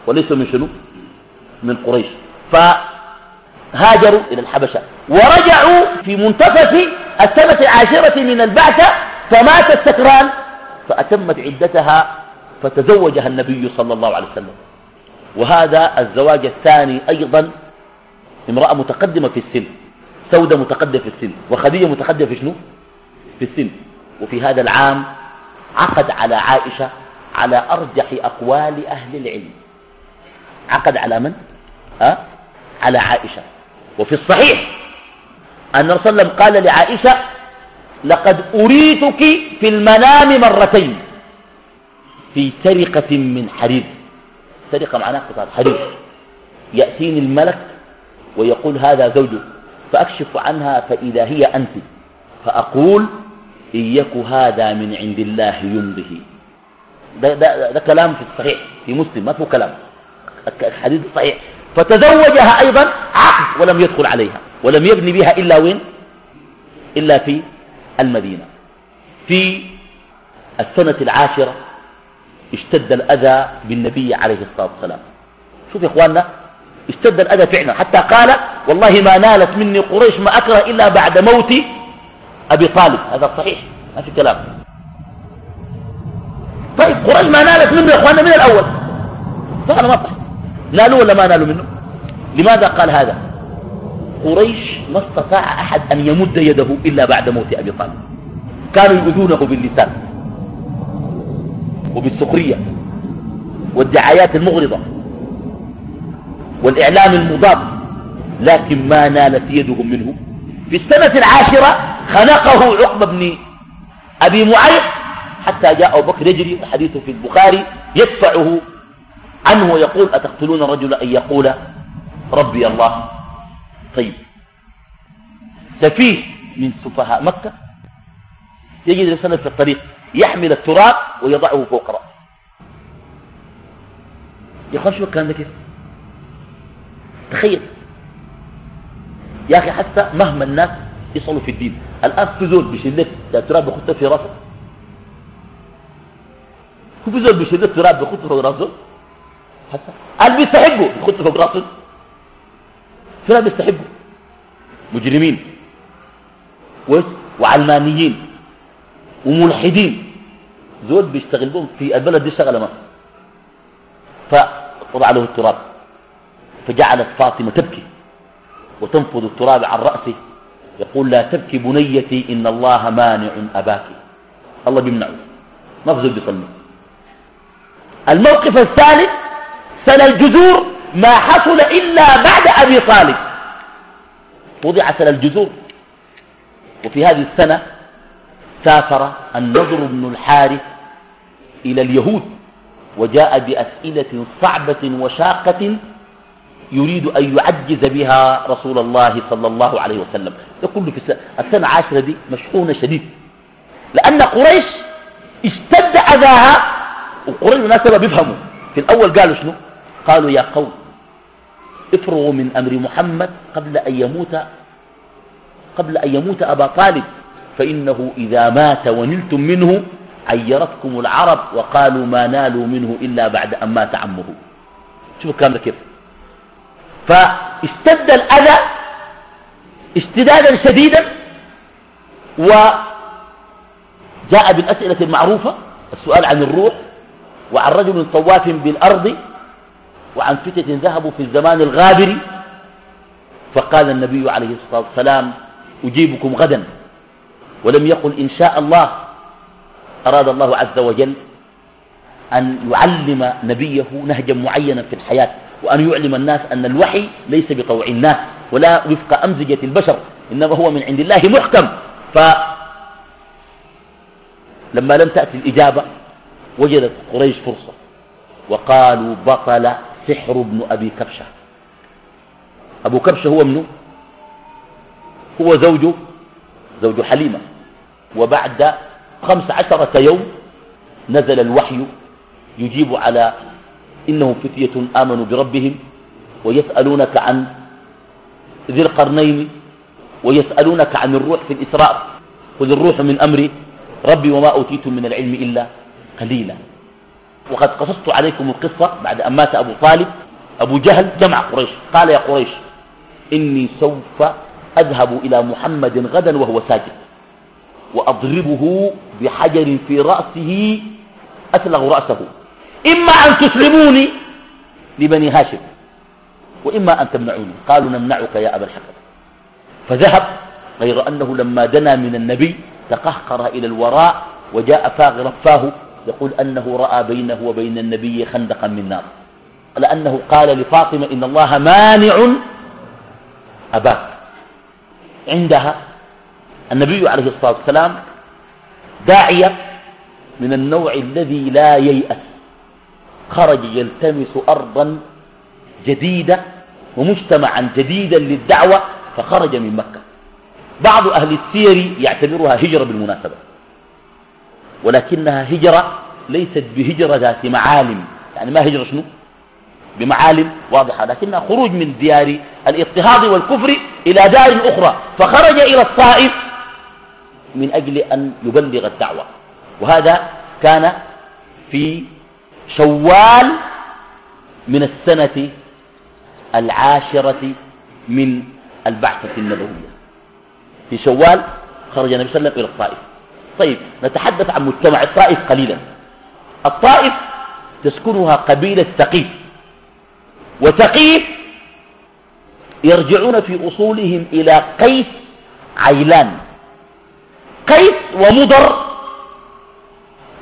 وليسوا من شنو؟ من قريش. فهاجروا إلى الحبشة. ورجعوا في منتصف السنة العاشرة من البعثة فمات السكران فأتمت عدتها فتزوجها النبي صلى الله عليه وسلم. وهذا الزواج الثاني أيضا امرأة متقدمة في السن سودة متقدمة في السن وخديجة متقدمة في شنو؟ في السن. وفي هذا العام عقد على عائشة على أرجح أقوال أهل العلم. عقد على من؟ أه؟ على عائشة. وفي الصحيح أن صلى الله قال لعائشة لقد أريتك في المنام مرتين في سرقة من حرير. سرقة معناها قطار حرير يأتيني الملك ويقول هذا زوجك فأكشف عنها فإذا هي أنت فأقول إن يك هذا من عند الله يمضه ده, ده, ده كلام في الصحيح في مسلم ما فيه كلام. الحديث صحيح. فتزوجها أيضا عقد ولم يدخل عليها ولم يبني بها إلا وين؟ إلا في المدينة. في السنة العاشرة اشتد الأذى بالنبي عليه الصلاة والسلام. شوف يا إخواننا اشتد الأذى فعلا. حتى قال والله ما نالت مني قريش ما أكره إلا بعد موت أبي طالب. هذا صحيح ما في كلام. طيب قريش ما نالت منه يا إخواننا من الأول. صح ما صح. نالوا ولا ما نالوا منه؟ لماذا قال هذا؟ قريش ما استطاع أحد أن يمد يده إلا بعد موت أبي طالب. كانوا يؤذونه باللسان. وبالسخرية والدعايات المغرضة والإعلام المضاد لكن ما نالت يدهم منه. في السنة العاشرة خنقه عقبة بن أبي معيط حتى جاء أبو بكر يجري الحديث في البخاري يدفعه عنه ويقول أتقتلون الرجل أن يقول ربي الله؟ طيب. سفيه من سفهاء مكة. يجد رسالة في الطريق. يحمل التراب ويضعه فوق رأسه. يا اخوان شو الكلام ده كيف؟ تخيل. يا أخي حتى مهما الناس يصلوا في الدين الآن في زول بشدة التراب بيخطه في راسه. هو في بشدة التراب بيخطه فوق راسه؟ حتى. قال بيستحبوا بيخطه فوق راسه؟ في بيستحبوا مجرمين. وعلمانيين. وملحدين. زول بيشتغل بهم في البلد دي شغلة ما. فوضع له التراب. فجعلت فاطمة تبكي. وتنفض التراب عن رأسه. يقول لا تبكي بنيتي إن الله مانع أباك. الله بيمنعه ما زول بيصلي. الموقف الثالث سنة الجذور ما حصل إلا بعد أبي طالب. وضع سنة الجذور. وفي هذه السنة سافر النضر بن الحارث إلى اليهود وجاء بأسئلة صعبة وشاقة يريد أن يعجز بها رسول الله صلى الله عليه وسلم. يقول في السنة عاشرة دي مشحونة شديد. لأن قريش اشتد أذاها وقريش مناسبة بيفهموا في الأول قالوا شنو؟ قالوا يا قوم افرغوا من أمر محمد قبل أن يموت قبل أن يموت أبا طالب. فإنه إذا مات ونلتم منه عيرتكم العرب وقالوا ما نالوا منه إلا بعد أن مات عمه. شوفوا الكلام ده كيف. فاشتد الأذى اشتدادا شديدا وجاء بالأسئلة المعروفة السؤال عن الروح وعن رجل طواف بالأرض وعن فتة ذهبوا في الزمان الغابر فقال النبي عليه الصلاة والسلام أجيبكم غدا. ولم يقل إن شاء الله أراد الله عز وجل أن يعلم نبيه نهجا معينا في الحياة وأن يعلم الناس أن الوحي ليس بطوع الناس ولا وفق أمزجة البشر إنما هو من عند الله محكم. فلما لم تأتي الإجابة وجدت قريش فرصة وقالوا بطل سحر ابن أبي كبشة. أبو كبشة هو منه هو زوجه زوج حليمة. وبعد خمس عشرة يوم نزل الوحي يجيب على إنهم فتية آمنوا بربهم ويسألونك عن ذي القرنين ويسألونك عن الروح في الإسراء. قل الروح من أمر ربي وما أوتيتم من العلم إلا قليلا. وقد قصصت عليكم القصة بعد أن مات أبو طالب. أبو جهل جمع قريش. قال يا قريش إني سوف أذهب إلى محمد غدا وهو ساجد. وأضربه بحجر في رأسه أسلغ رأسه. إما أن تسلموني لبني هاشم وإما أن تمنعوني. قالوا نمنعك يا أبا الحكم فذهب غير أنه لما دنا من النبي تقهقر إلى الوراء وجاء فاغر فاه يقول أنه رأى بينه وبين النبي خندقا من نار. لأنه قال لفاطمة إن الله مانع أباك. عندها النبي عليه الصلاة والسلام داعية من النوع الذي لا ييأس خرج يلتمس أرضا جديدة ومجتمعا جديدا للدعوة فخرج من مكة. بعض أهل السير يعتبرها هجرة بالمناسبة ولكنها هجرة ليست بهجرة ذات معالم. يعني ما هجرة شنو؟ بمعالم واضحة لكنها خروج من ديار الاضطهاد والكفر إلى دار أخرى. فخرج إلى الطائف من أجل أن يبلغ الدعوة. وهذا كان في شوال من السنة العاشرة من البعثة النبوية. في شوال خرج النبي صلى الله عليه وسلم إلى الطائف. طيب نتحدث عن مجتمع الطائف قليلا. الطائف تسكنها قبيلة ثقيف. وثقيف يرجعون في أصولهم إلى قيس عيلان. قيس ومضر.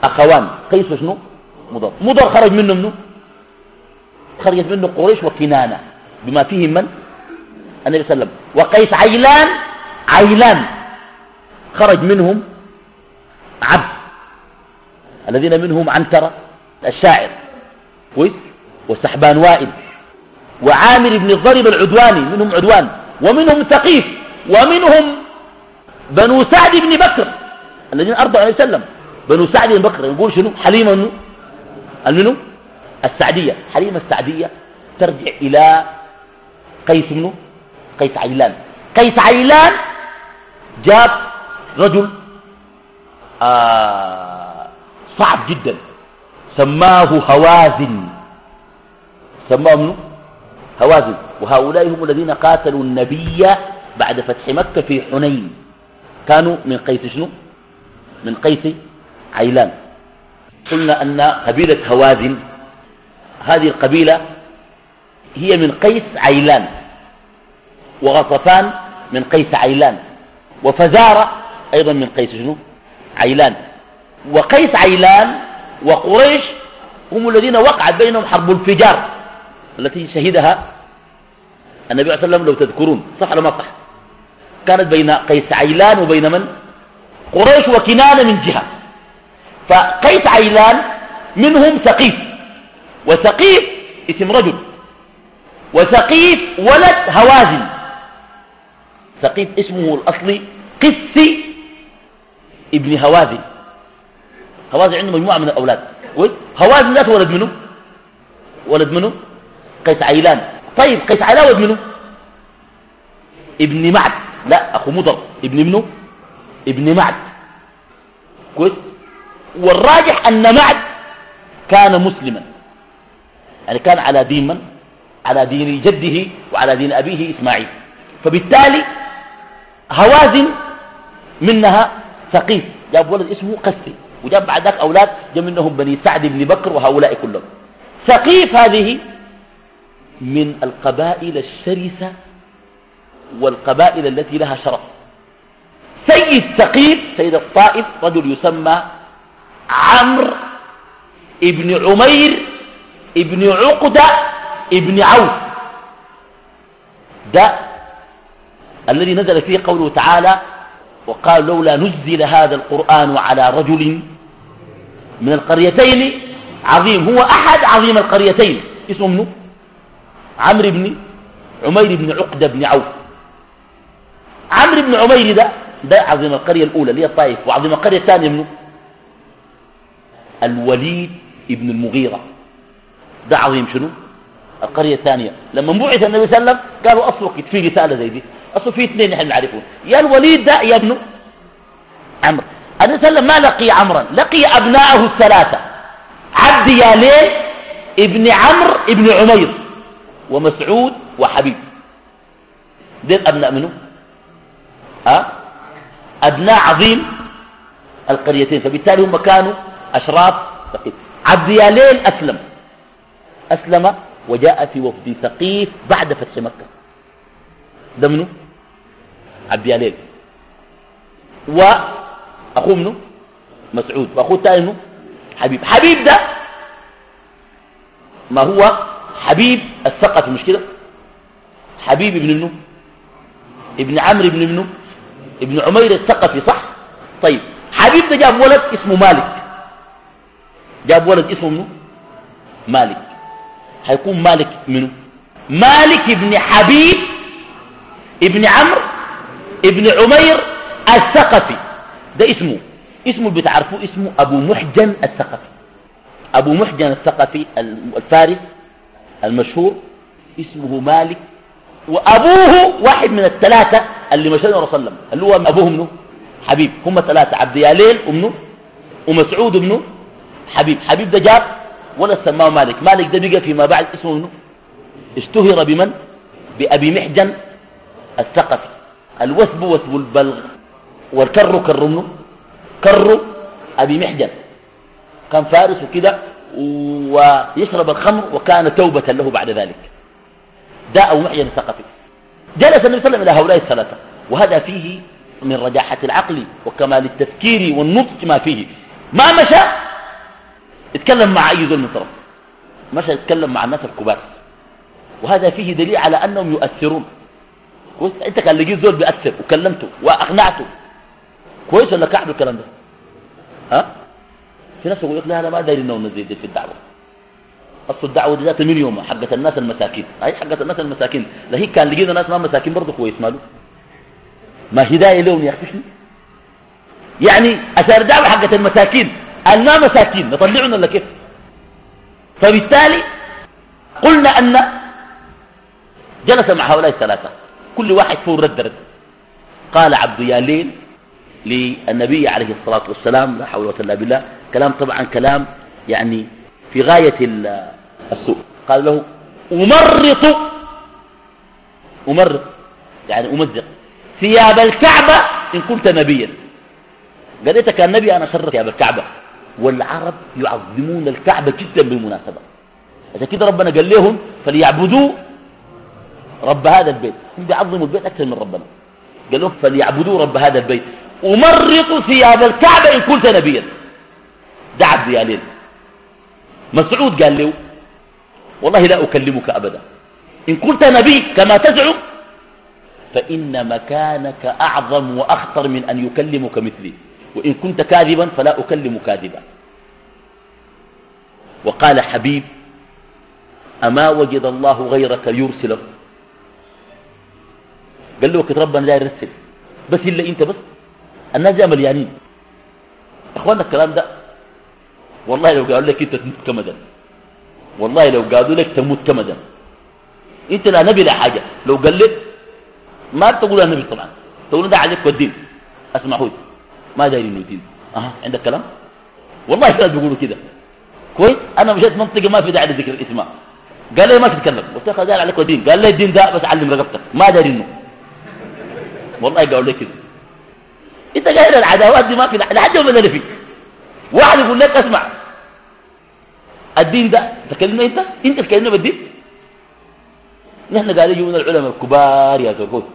أخوان قيس وشنو مضر. مضر خرج منه منه خرجت منه قريش وكنانة. بما فيهم من؟ النبي صلى الله عليه وسلم. وقيس عيلان عيلان. خرج منهم عبد. الذين منهم عنترة الشاعر. وسحبان وائل. وعامر بن الضرب العدواني منهم عدوان. ومنهم ثقيف. ومنهم بنو سعد بن بكر. الذين أرضوا عليه وسلم. بنو سعد بن بكر. يقول شنو؟ حليمة منو؟ السعدية. حليمة السعدية ترجع إلى قيس منه قيس عيلان. قيس عيلان جاب رجل آه صعب جدا. سماه هوازن. سماه منه هوازن. وهؤلاء هم الذين قاتلوا النبي بعد فتح مكة في حنين. كانوا من قيس شنو؟ من قيس عيلان. قلنا أن قبيلة هوازن هذه القبيلة هي من قيس عيلان وغطفان من قيس عيلان وفزارة أيضا من قيس شنو؟ عيلان. وقيس عيلان وقريش هم الذين وقعت بينهم حرب الفجار التي شهدها النبي صلى الله عليه وسلم لو تذكرون صح ولا ما صح؟ كانت بين قيس عيلان وبين من؟ قريش وكنانة من جهة. فقيس عيلان منهم ثقيف. وثقيف اسم رجل. وثقيف ولد هوازن. ثقيف اسمه الأصلي قسي ابن هوازن. هوازن عنده مجموعة من الأولاد. هوازن ذاته ولد منه؟ ولد منه؟ قيس عيلان. طيب قيس عيلان ولد منه؟ ابن معد. لا أخو مضر ابن منه ابن معد. كويس؟ والراجح أن معد كان مسلما. يعني كان على دين من؟ على دين جده وعلى دين أبيه إسماعيل. فبالتالي هوازن منها ثقيف جاب ولد اسمه قسي وجاب بعد ذلك أولاد جاب منهم بني سعد بن بكر وهؤلاء كلهم. ثقيف هذه من القبائل الشرسة والقبائل التي لها شرف. سيد ثقيف سيد الطائف رجل يسمى عمرو ابن عمير ابن عقدة ابن عوف. ده الذي نزل فيه قوله تعالى وقال لولا نزل هذا القرآن على رجل من القريتين عظيم. هو أحد عظيم القريتين. اسمه منه عمرو بن عمير بن عقدة بن عوف. عمرو بن عمير ده ده عظيم القرية الأولى اللي هي الطائف وعظيم القرية الثانية منه. الوليد ابن المغيرة. ده عظيم شنو؟ القرية الثانية. لما بعث النبي صلى الله عليه وسلم قالوا أصلك في رسالة زي دي. أصل في اثنين نحن نعرفهم. يا الوليد ده يا ابنه عمرو. النبي صلى الله عليه وسلم ما لقي عمرا لقي أبناءه الثلاثة. عبد يالين ابن عمرو ابن عمير ومسعود وحبيب. دين أبناء منه؟ أبناء عظيم القريتين. فبالتالي هم كانوا أشراف ثقيف عبد يالين أسلم. أسلم وجاء في وفد ثقيف بعد فتح مكة. ده منه عبد يالين وأخوه منه مسعود. وأخوه الثاني منه حبيب. حبيب ده ما هو حبيب الثقفي مش كده حبيب ابن منه ابن عمرو ابن منه ابن عمير الثقفي صح؟ طيب. حبيب ده جاب ولد اسمه مالك. جاب ولد اسمه منه مالك. هيكون مالك منه مالك ابن حبيب ابن عمرو ابن عمير الثقفي. ده اسمه. اسمه بتعرفوه اسمه أبو محجن الثقفي. أبو محجن الثقفي الفارس المشهور اسمه مالك وأبوه واحد من الثلاثة اللي مشهد الرسول صلى الله عليه وسلم. اللي هو أبوه منه حبيب. هم ثلاثة. عبد ياليل ومنه ومسعود منه حبيب. حبيب ده جاب ولا سماه مالك. مالك ده بقى فيما بعد اسمه منه اشتهر بمن؟ بأبي محجن الثقفي. الوثب وثب البلغ. والكر كر منه كر أبي محجن. كان فارس وكده ويشرب الخمر وكان توبة له بعد ذلك. جاء أبو محجن الثقفي جلس النبي صلى الله عليه وسلم إلى هؤلاء الثلاثة وهذا فيه من رجاحة العقل وكمال التفكير والنطق ما فيه. ما مشى؟ اتكلم مع أي ذل من طرف مشى يتكلم مع الناس الكبار. وهذا فيه دليل على أنهم يؤثرون. كويس؟ أنت كان لقيت زول بيأثر وكلمته وأقنعته. كويس ولا كعب الكلام ده؟ ها؟ في ناس يقول لك لا أنا ما داير إنه نزيد في الدعوة. أصل الدعوة دي ذات من يوم حقت الناس المساكين. هاي حقت الناس المساكين. لا هي كان لقينا ناس ما مساكين برضه كويس ماله. ما هداية لهم يا أخي يعني أثار دعوة حقت المساكين. الما مساكين نطلعنا ولا كيف؟ فبالتالي قلنا أن جلس مع هؤلاء الثلاثة. كل واحد فور رد رد. قال عبد يالين للنبي عليه الصلاة والسلام لا حول ولا قوة بالله. كلام طبعا كلام يعني في غاية السوء. قال له أمرط. أمرط. يعني أمزق. ثياب الكعبة إن كنت نبيا. قال إيه كان نبي أنا شرط ثياب الكعبة. والعرب يعظمون الكعبة جدا بالمناسبة. عشان كده ربنا قال لهم فليعبدوا رب هذا البيت. هم بيعظموا البيت أكثر من ربنا. قال لهم فليعبدوا رب هذا البيت. أمرط ثياب الكعبة إن كنت نبيا. ده عبد يالين مسعود قال له والله لا أكلمك أبدا. إن كنت نبي كما تزعم فإن مكانك أعظم وأخطر من أن يكلمك مثلي. وإن كنت كاذبا فلا أكلم كاذبا. وقال حبيب أما وجد الله غيرك يرسله؟ قال له وقت ربنا لا يرسل. بس إلا أنت بس. الناس دي مليانين. اخوانا الكلام ده والله لو قالوا لك أنت تموت كمدا والله لو قالوا لك تموت كمدا. انت لا نبي لا حاجة. لو قال لك ما تقول النبي طبعا. تقول ده عليك والدين. اسمعوا ما دايرين الدين أها. عندك كلام؟ والله كانوا بيقولوا كده. كويس؟ أنا مشيت منطقة ما في داعي لذكر اسمها قال لي ما تتكلم. قلت له داير عليك والدين. قال لي الدين ده بس علم رقبتك. ما دايرينه والله قالوا لي كده. انت قايل العداوات دي ما في لحد يوم اللي فيك. واحد يقول لك اسمع. الدين ده تكلمنا انت؟ انت تكلمنا بالدين؟ نحن قاعدين يجونا العلماء الكبار يا كوكوت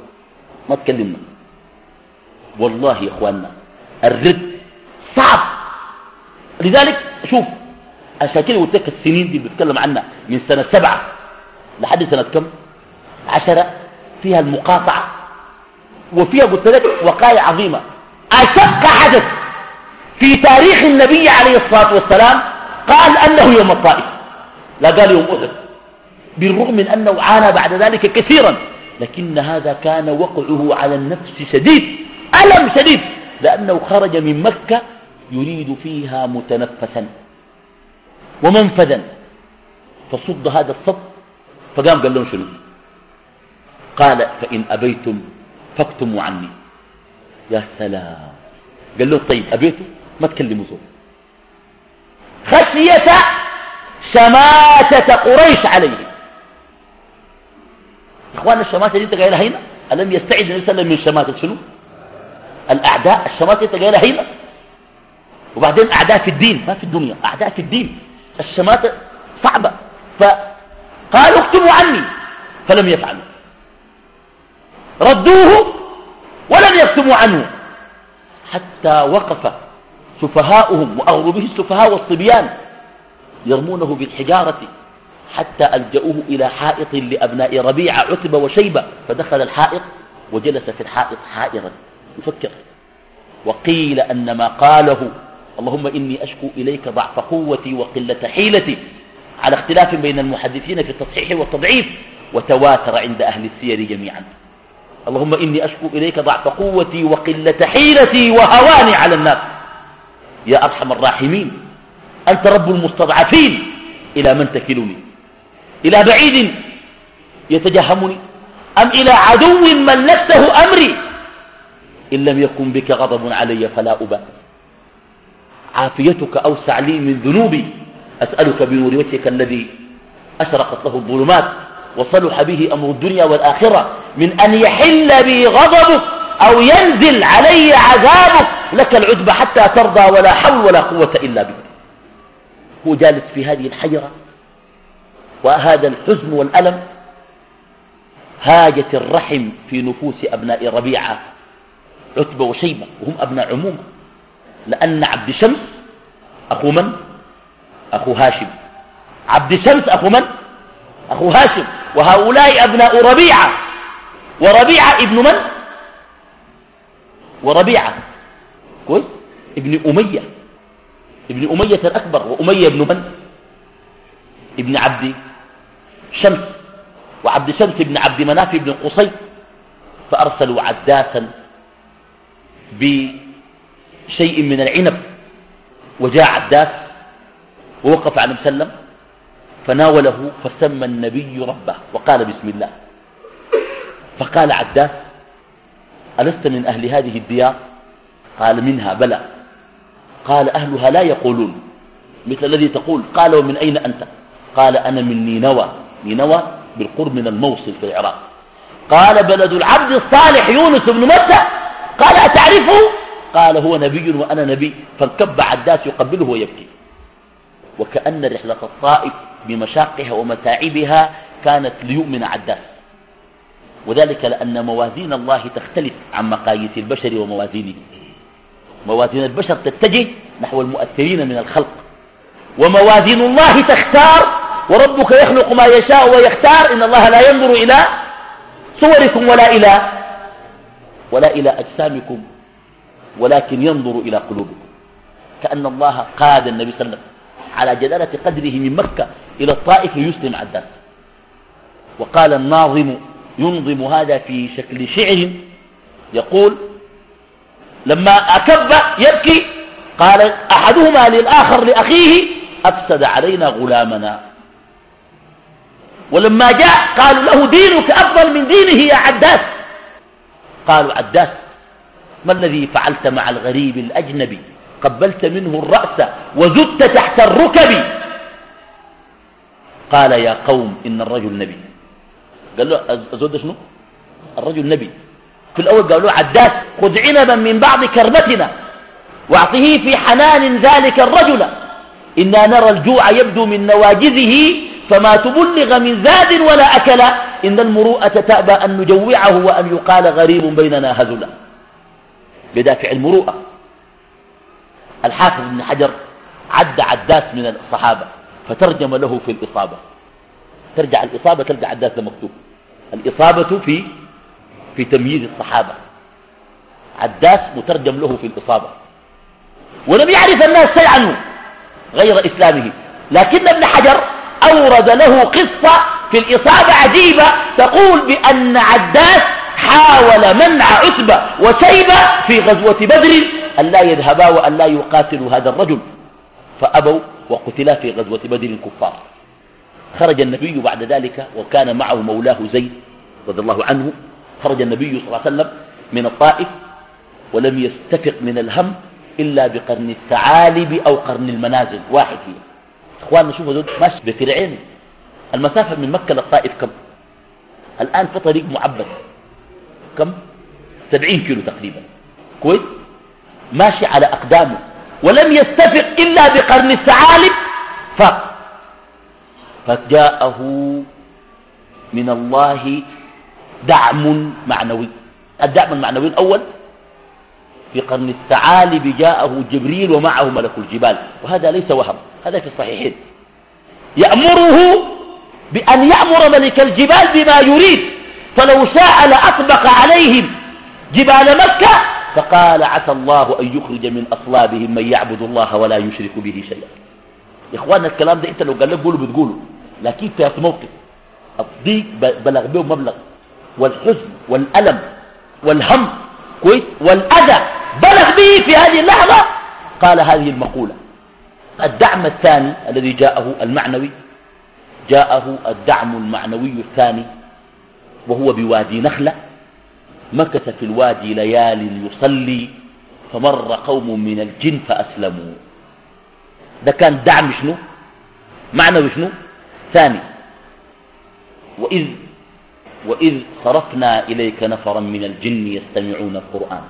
ما تكلمنا. والله يا إخواننا الرد صعب. لذلك شوف عشان كده قلت لك السنين دي بتكلم عنها من سنة سبعة لحد سنة كم؟ عشرة فيها المقاطعة. وفيها قلت لك وقاية عظيمة. أشق حدث في تاريخ النبي عليه الصلاة والسلام قال أنه يوم الطائف. لا قال يوم أحد. بالرغم من أنه عانى بعد ذلك كثيرا. لكن هذا كان وقعه على النفس شديد. ألم شديد. لأنه خرج من مكة يريد فيها متنفسا. ومنفذا. فصد هذا الصد. فقام قال لهم شنو؟ قال فإن أبيتم فاكتموا عني. يا سلام. قال له طيب أبيته ما تكلموا زول. خشية شماتة قريش عليه إخوان الشماتة دي انت قايلها هنا؟ ألم يستعد النبي صلى الله عليه وسلم من شماتة شنو؟ الأعداء الشماتة انت قايلها هنا؟ وبعدين أعداء في الدين ما في الدنيا أعداء في الدين. الشماتة صعبة. فقالوا اكتبوا عني. فلم يفعلوا. ردوه ولم يكتبوا عنه. حتى وقف سفهاؤهم وأغربه السفهاء والصبيان يرمونه بالحجارة حتى ألجأوه إلى حائط لأبناء ربيعة عتبة وشيبة فدخل الحائط وجلس في الحائط حائرا. يفكر. وقيل أن ما قاله اللهم إني أشكو إليك ضعف قوتي وقلة حيلتي على اختلاف بين المحدثين في التصحيح والتضعيف وتواتر عند أهل السير جميعا. اللهم إني أشكو إليك ضعف قوتي وقلة حيلتي وهواني على الناس. يا أرحم الراحمين. أنت رب المستضعفين. إلى من تكلني؟ إلى بعيد يتجهمني؟ أم إلى عدو ملكته أمري؟ إن لم يكن بك غضب علي فلا أبالي. عافيتك أوسع لي من ذنوبي. أسألك بنور وجهك الذي أشرقت له الظلمات. وصلح به أمر الدنيا والآخرة من أن يحل بي غضبك. أو ينزل علي عذابك لك العتب حتى ترضى ولا حول ولا قوة إلا بك هو جالس في هذه الحجرة وهذا الحزن والألم هاجت الرحم في نفوس أبناء ربيعة عتبة وشيبة وهم أبناء عمومة لأن عبد شمس أخو من؟ أخو هاشم عبد شمس أخو من؟ أخو هاشم وهؤلاء أبناء ربيعة وربيعة ابن من؟ وربيعة. كويس؟ ابن أمية. ابن أمية الأكبر وأمية ابن من؟ ابن عبد شمس. وعبد شمس ابن عبد مناف ابن قصي فأرسلوا عداسا بشيء من العنب. وجاء عداس ووقف على مسلم فناوله فسمى النبي ربه. وقال بسم الله. فقال عداس ألست من أهل هذه الديار؟ قال منها بلى. قال أهلها لا يقولون. مثل الذي تقول قال ومن أين أنت؟ قال أنا من نينوى. نينوى بالقرب من الموصل في العراق. قال بلد العبد الصالح يونس بن متى؟ قال أتعرفه؟ قال هو نبي وأنا نبي. فانكب عداس يقبله ويبكي. وكأن رحلة الطائف بمشاقها ومتاعبها كانت ليؤمن عداس. وذلك لأن موازين الله تختلف عن مقاييس البشر وموازينه. موازين البشر تتجه نحو المؤثرين من الخلق. وموازين الله تختار وربك يخلق ما يشاء ويختار. إن الله لا ينظر إلى صوركم ولا إلى ولا إلى أجسامكم ولكن ينظر إلى قلوبكم. كأن الله قاد النبي صلى الله عليه وسلم على جلالة قدره من مكة إلى الطائف ليسلم عداس وقال الناظم ينظم هذا في شكل شعر يقول لما أكب يبكي قال أحدهما للآخر لأخيه أفسد علينا غلامنا. ولما جاء قالوا له دينك أفضل من دينه يا عداس. قالوا عداس ما الذي فعلت مع الغريب الأجنبي؟ قبلت منه الرأس وزدت تحت الركب. قال يا قوم إن الرجل نبي. قال له أزود شنو؟ الرجل نبي. في الأول قالوا عداس خذ عنبا من بعض كرمتنا واعطه في حنان ذلك الرجل. إنا نرى الجوع يبدو من نواجذه فما تبلغ من زاد ولا أكل. إن المروءة تأبى أن نجوعه وأن يقال غريب بيننا هزلا بدافع المروءة. الحافظ بن حجر عد عداس من الصحابة فترجم له في الإصابة. ترجع الإصابة تلقى عداس مكتوب. الإصابة في في تمييز الصحابة. عداس مترجم له في الإصابة. ولم يعرف الناس شيء عنه غير إسلامه. لكن ابن حجر أورد له قصة في الإصابة عجيبة تقول بأن عداس حاول منع عتبة وشيبة في غزوة بدر أن لا يذهبا وأن لا يقاتلوا هذا الرجل. فأبوا وقتلا في غزوة بدر الكفار. خرج النبي بعد ذلك وكان معه مولاه زيد رضي الله عنه. خرج النبي صلى الله عليه وسلم من الطائف ولم يستفق من الهم إلا بقرن الثعالب أو قرن المنازل. واحد فيه إخواننا شوفوا دول ماشي بفرعين. المسافة من مكة للطائف كم؟ الآن في طريق معبد. كم؟ سبعين كيلو تقريبا. كويس؟ ماشي على أقدامه. ولم يستفق إلا بقرن الثعالب فاق فجاءه من الله دعم معنوي. الدعم المعنوي الأول في قرن الثعالب جاءه جبريل ومعه ملك الجبال. وهذا ليس وهم هذا في الصحيحين. يأمره بأن يأمر ملك الجبال بما يريد فلو شاء لأطبق عليهم جبال مكة فقال عسى الله أن يخرج من أصلابهم من يعبد الله ولا يشرك به شيئا. يا إخواننا الكلام ده أنت لو قال لك قولوا بتقولوا لكن في موقف الضيق بلغ به مبلغ. والحزن والألم والهم كويس والأذى بلغ به في هذه اللحظة. قال هذه المقولة. الدعم الثاني الذي جاءه المعنوي جاءه الدعم المعنوي الثاني وهو بوادي نخلة. مكث في الوادي ليال يصلي فمر قوم من الجن فأسلموا. ده كان دعم شنو؟ معنوي شنو؟ ثاني وإذ وإذ صرفنا إليك نفرا من الجن يستمعون القرآن.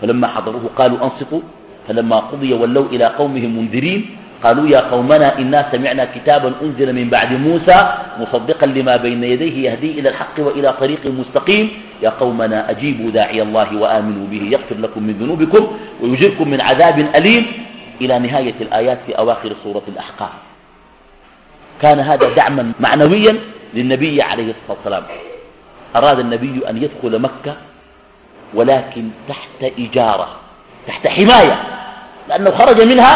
فلما حضروه قالوا أنصتوا. فلما قضي ولوا إلى قومهم منذرين قالوا يا قومنا إنا سمعنا كتابا أنزل من بعد موسى مصدقا لما بين يديه يهدي إلى الحق وإلى طريق مستقيم. يا قومنا أجيبوا داعي الله وآمنوا به. يغفر لكم من ذنوبكم ويجركم من عذاب أليم. إلى نهاية الآيات في أواخر سورة الأحقاف. كان هذا دعما معنويا للنبي عليه الصلاة والسلام. أراد النبي أن يدخل مكة ولكن تحت إجارة تحت حماية لأنه خرج منها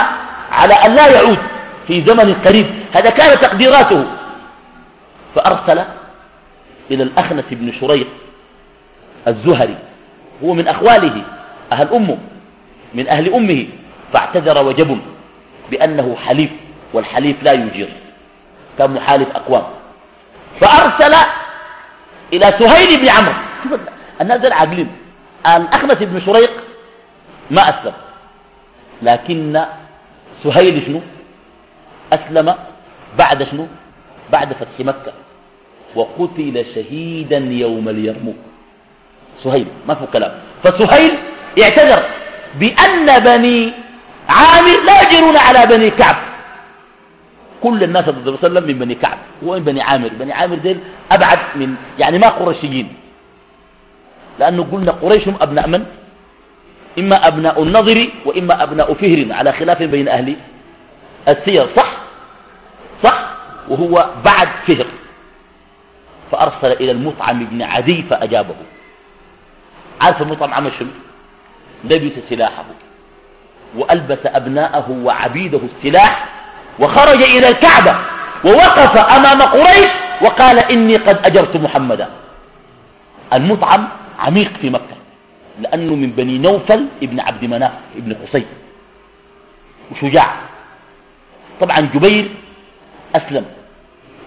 على أن لا يعود في زمن قريب. هذا كان تقديراته. فأرسل إلى الأخنس بن شريق الزهري هو من أخواله أهل أمه من أهل أمه فاعتذر وجبن بأنه حليف والحليف لا يجير. كان محالف أقوام. فأرسل إلى سهيل بن عمرو. الناس العاقلين الأخنس بن شريق ما أسلم. لكن سهيل شنو؟ أسلم بعد شنو؟ بعد فتح مكة. وقتل شهيدا يوم اليرموك. سهيل ما في كلام. فسهيل اعتذر بأن بني عامر لا يجرون على بني كعب. كل الناس صلى الله عليه وسلم من بني كعب. وين بني عامر. بني عامر ديل أبعد من يعني ما قرشيين لأنه قلنا قريش هم أبناء من؟ إما أبناء النظر وإما أبناء فهر على خلاف بين أهل السير. صح؟ صح؟ وهو بعد فهر. فأرسل إلى المطعم بن عدي فأجابه. عارف المطعم عمل شنو؟ لبس سلاحه. وألبس أبناءه وعبيده السلاح وخرج إلى الكعبة ووقف أمام قريش وقال إني قد أجرت محمدا. المطعم عميق في مكة لأنه من بني نوفل ابن عبد مناف ابن قصي. وشجاع. طبعا جبير أسلم.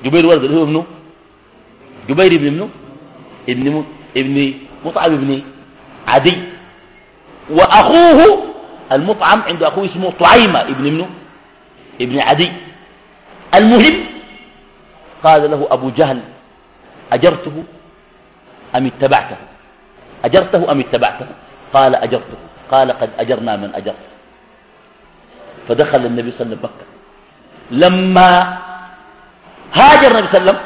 جبير ولد هو ابنه؟ جبير ابن ابنه ابن ابن مطعم ابن عدي. وأخوه المطعم عنده أخوه اسمه طعيمة ابن ابنه ابن عدي. المهم قال له أبو جهل أجرته أم اتبعته؟ أجرته أم اتبعته؟ قال أجرته. قال قد أجرنا من أجر فدخل النبي صلى الله عليه وسلم مكة. لما هاجر النبي صلى الله عليه وسلم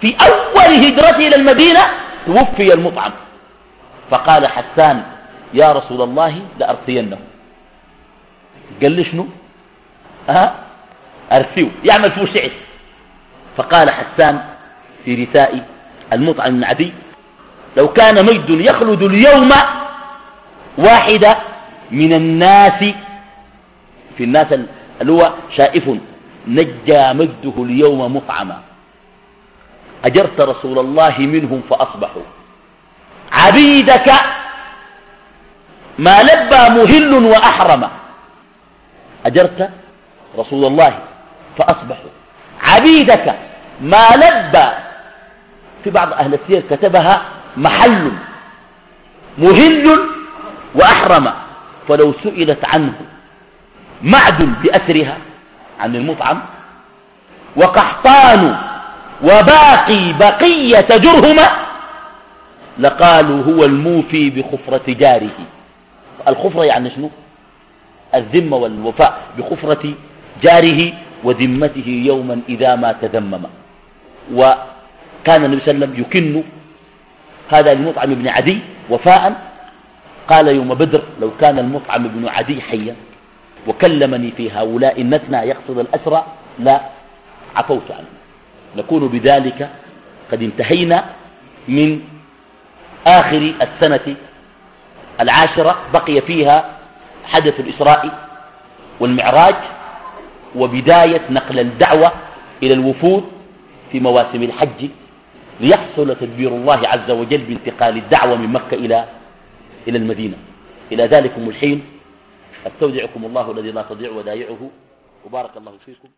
في أول هجرته إلى المدينة توفي المطعم. فقال حسان يا رسول الله لأرثينه قال لي شنو؟ ها؟ أرثيه يعمل فيه شعر. فقال حسان في رثاء المطعم بن عدي لو كان مجد يخلد اليوم واحدة من الناس في الناس اللي هو شائف نجى مجده اليوم مطعما. أجرت رسول الله منهم فأصبحوا. عبيدك ما لبى مهل وأحرم. أجرت رسول الله فأصبحوا. عبيدك ما لبى في بعض أهل السير كتبها محل مهل وأحرم فلو سئلت عنه معد بأسرها عن المطعم وقحطان وباقي بقية جرهما لقالوا هو الموفي بخفرة جاره. الخفرة يعني شنو؟ الذمة والوفاء بخفرة جاره وذمته يوما إذا ما تذمم. وكان النبي صلى الله عليه وسلم يكن هذا المطعم بن عدي وفاء. قال يوم بدر لو كان المطعم بن عدي حيا وكلمني في هؤلاء النتنى يقصد الأسرى لا عفوت عنه. نكون بذلك قد انتهينا من آخر السنة العاشرة بقي فيها حدث الإسراء والمعراج. وبداية نقل الدعوة إلى الوفود في مواسم الحج ليحصل تدبير الله عز وجل بانتقال الدعوة من مكة إلى إلى المدينة. إلى ذلكم الحين. أستودعكم الله الذي لا تضيع ودائعه. وبارك الله فيكم.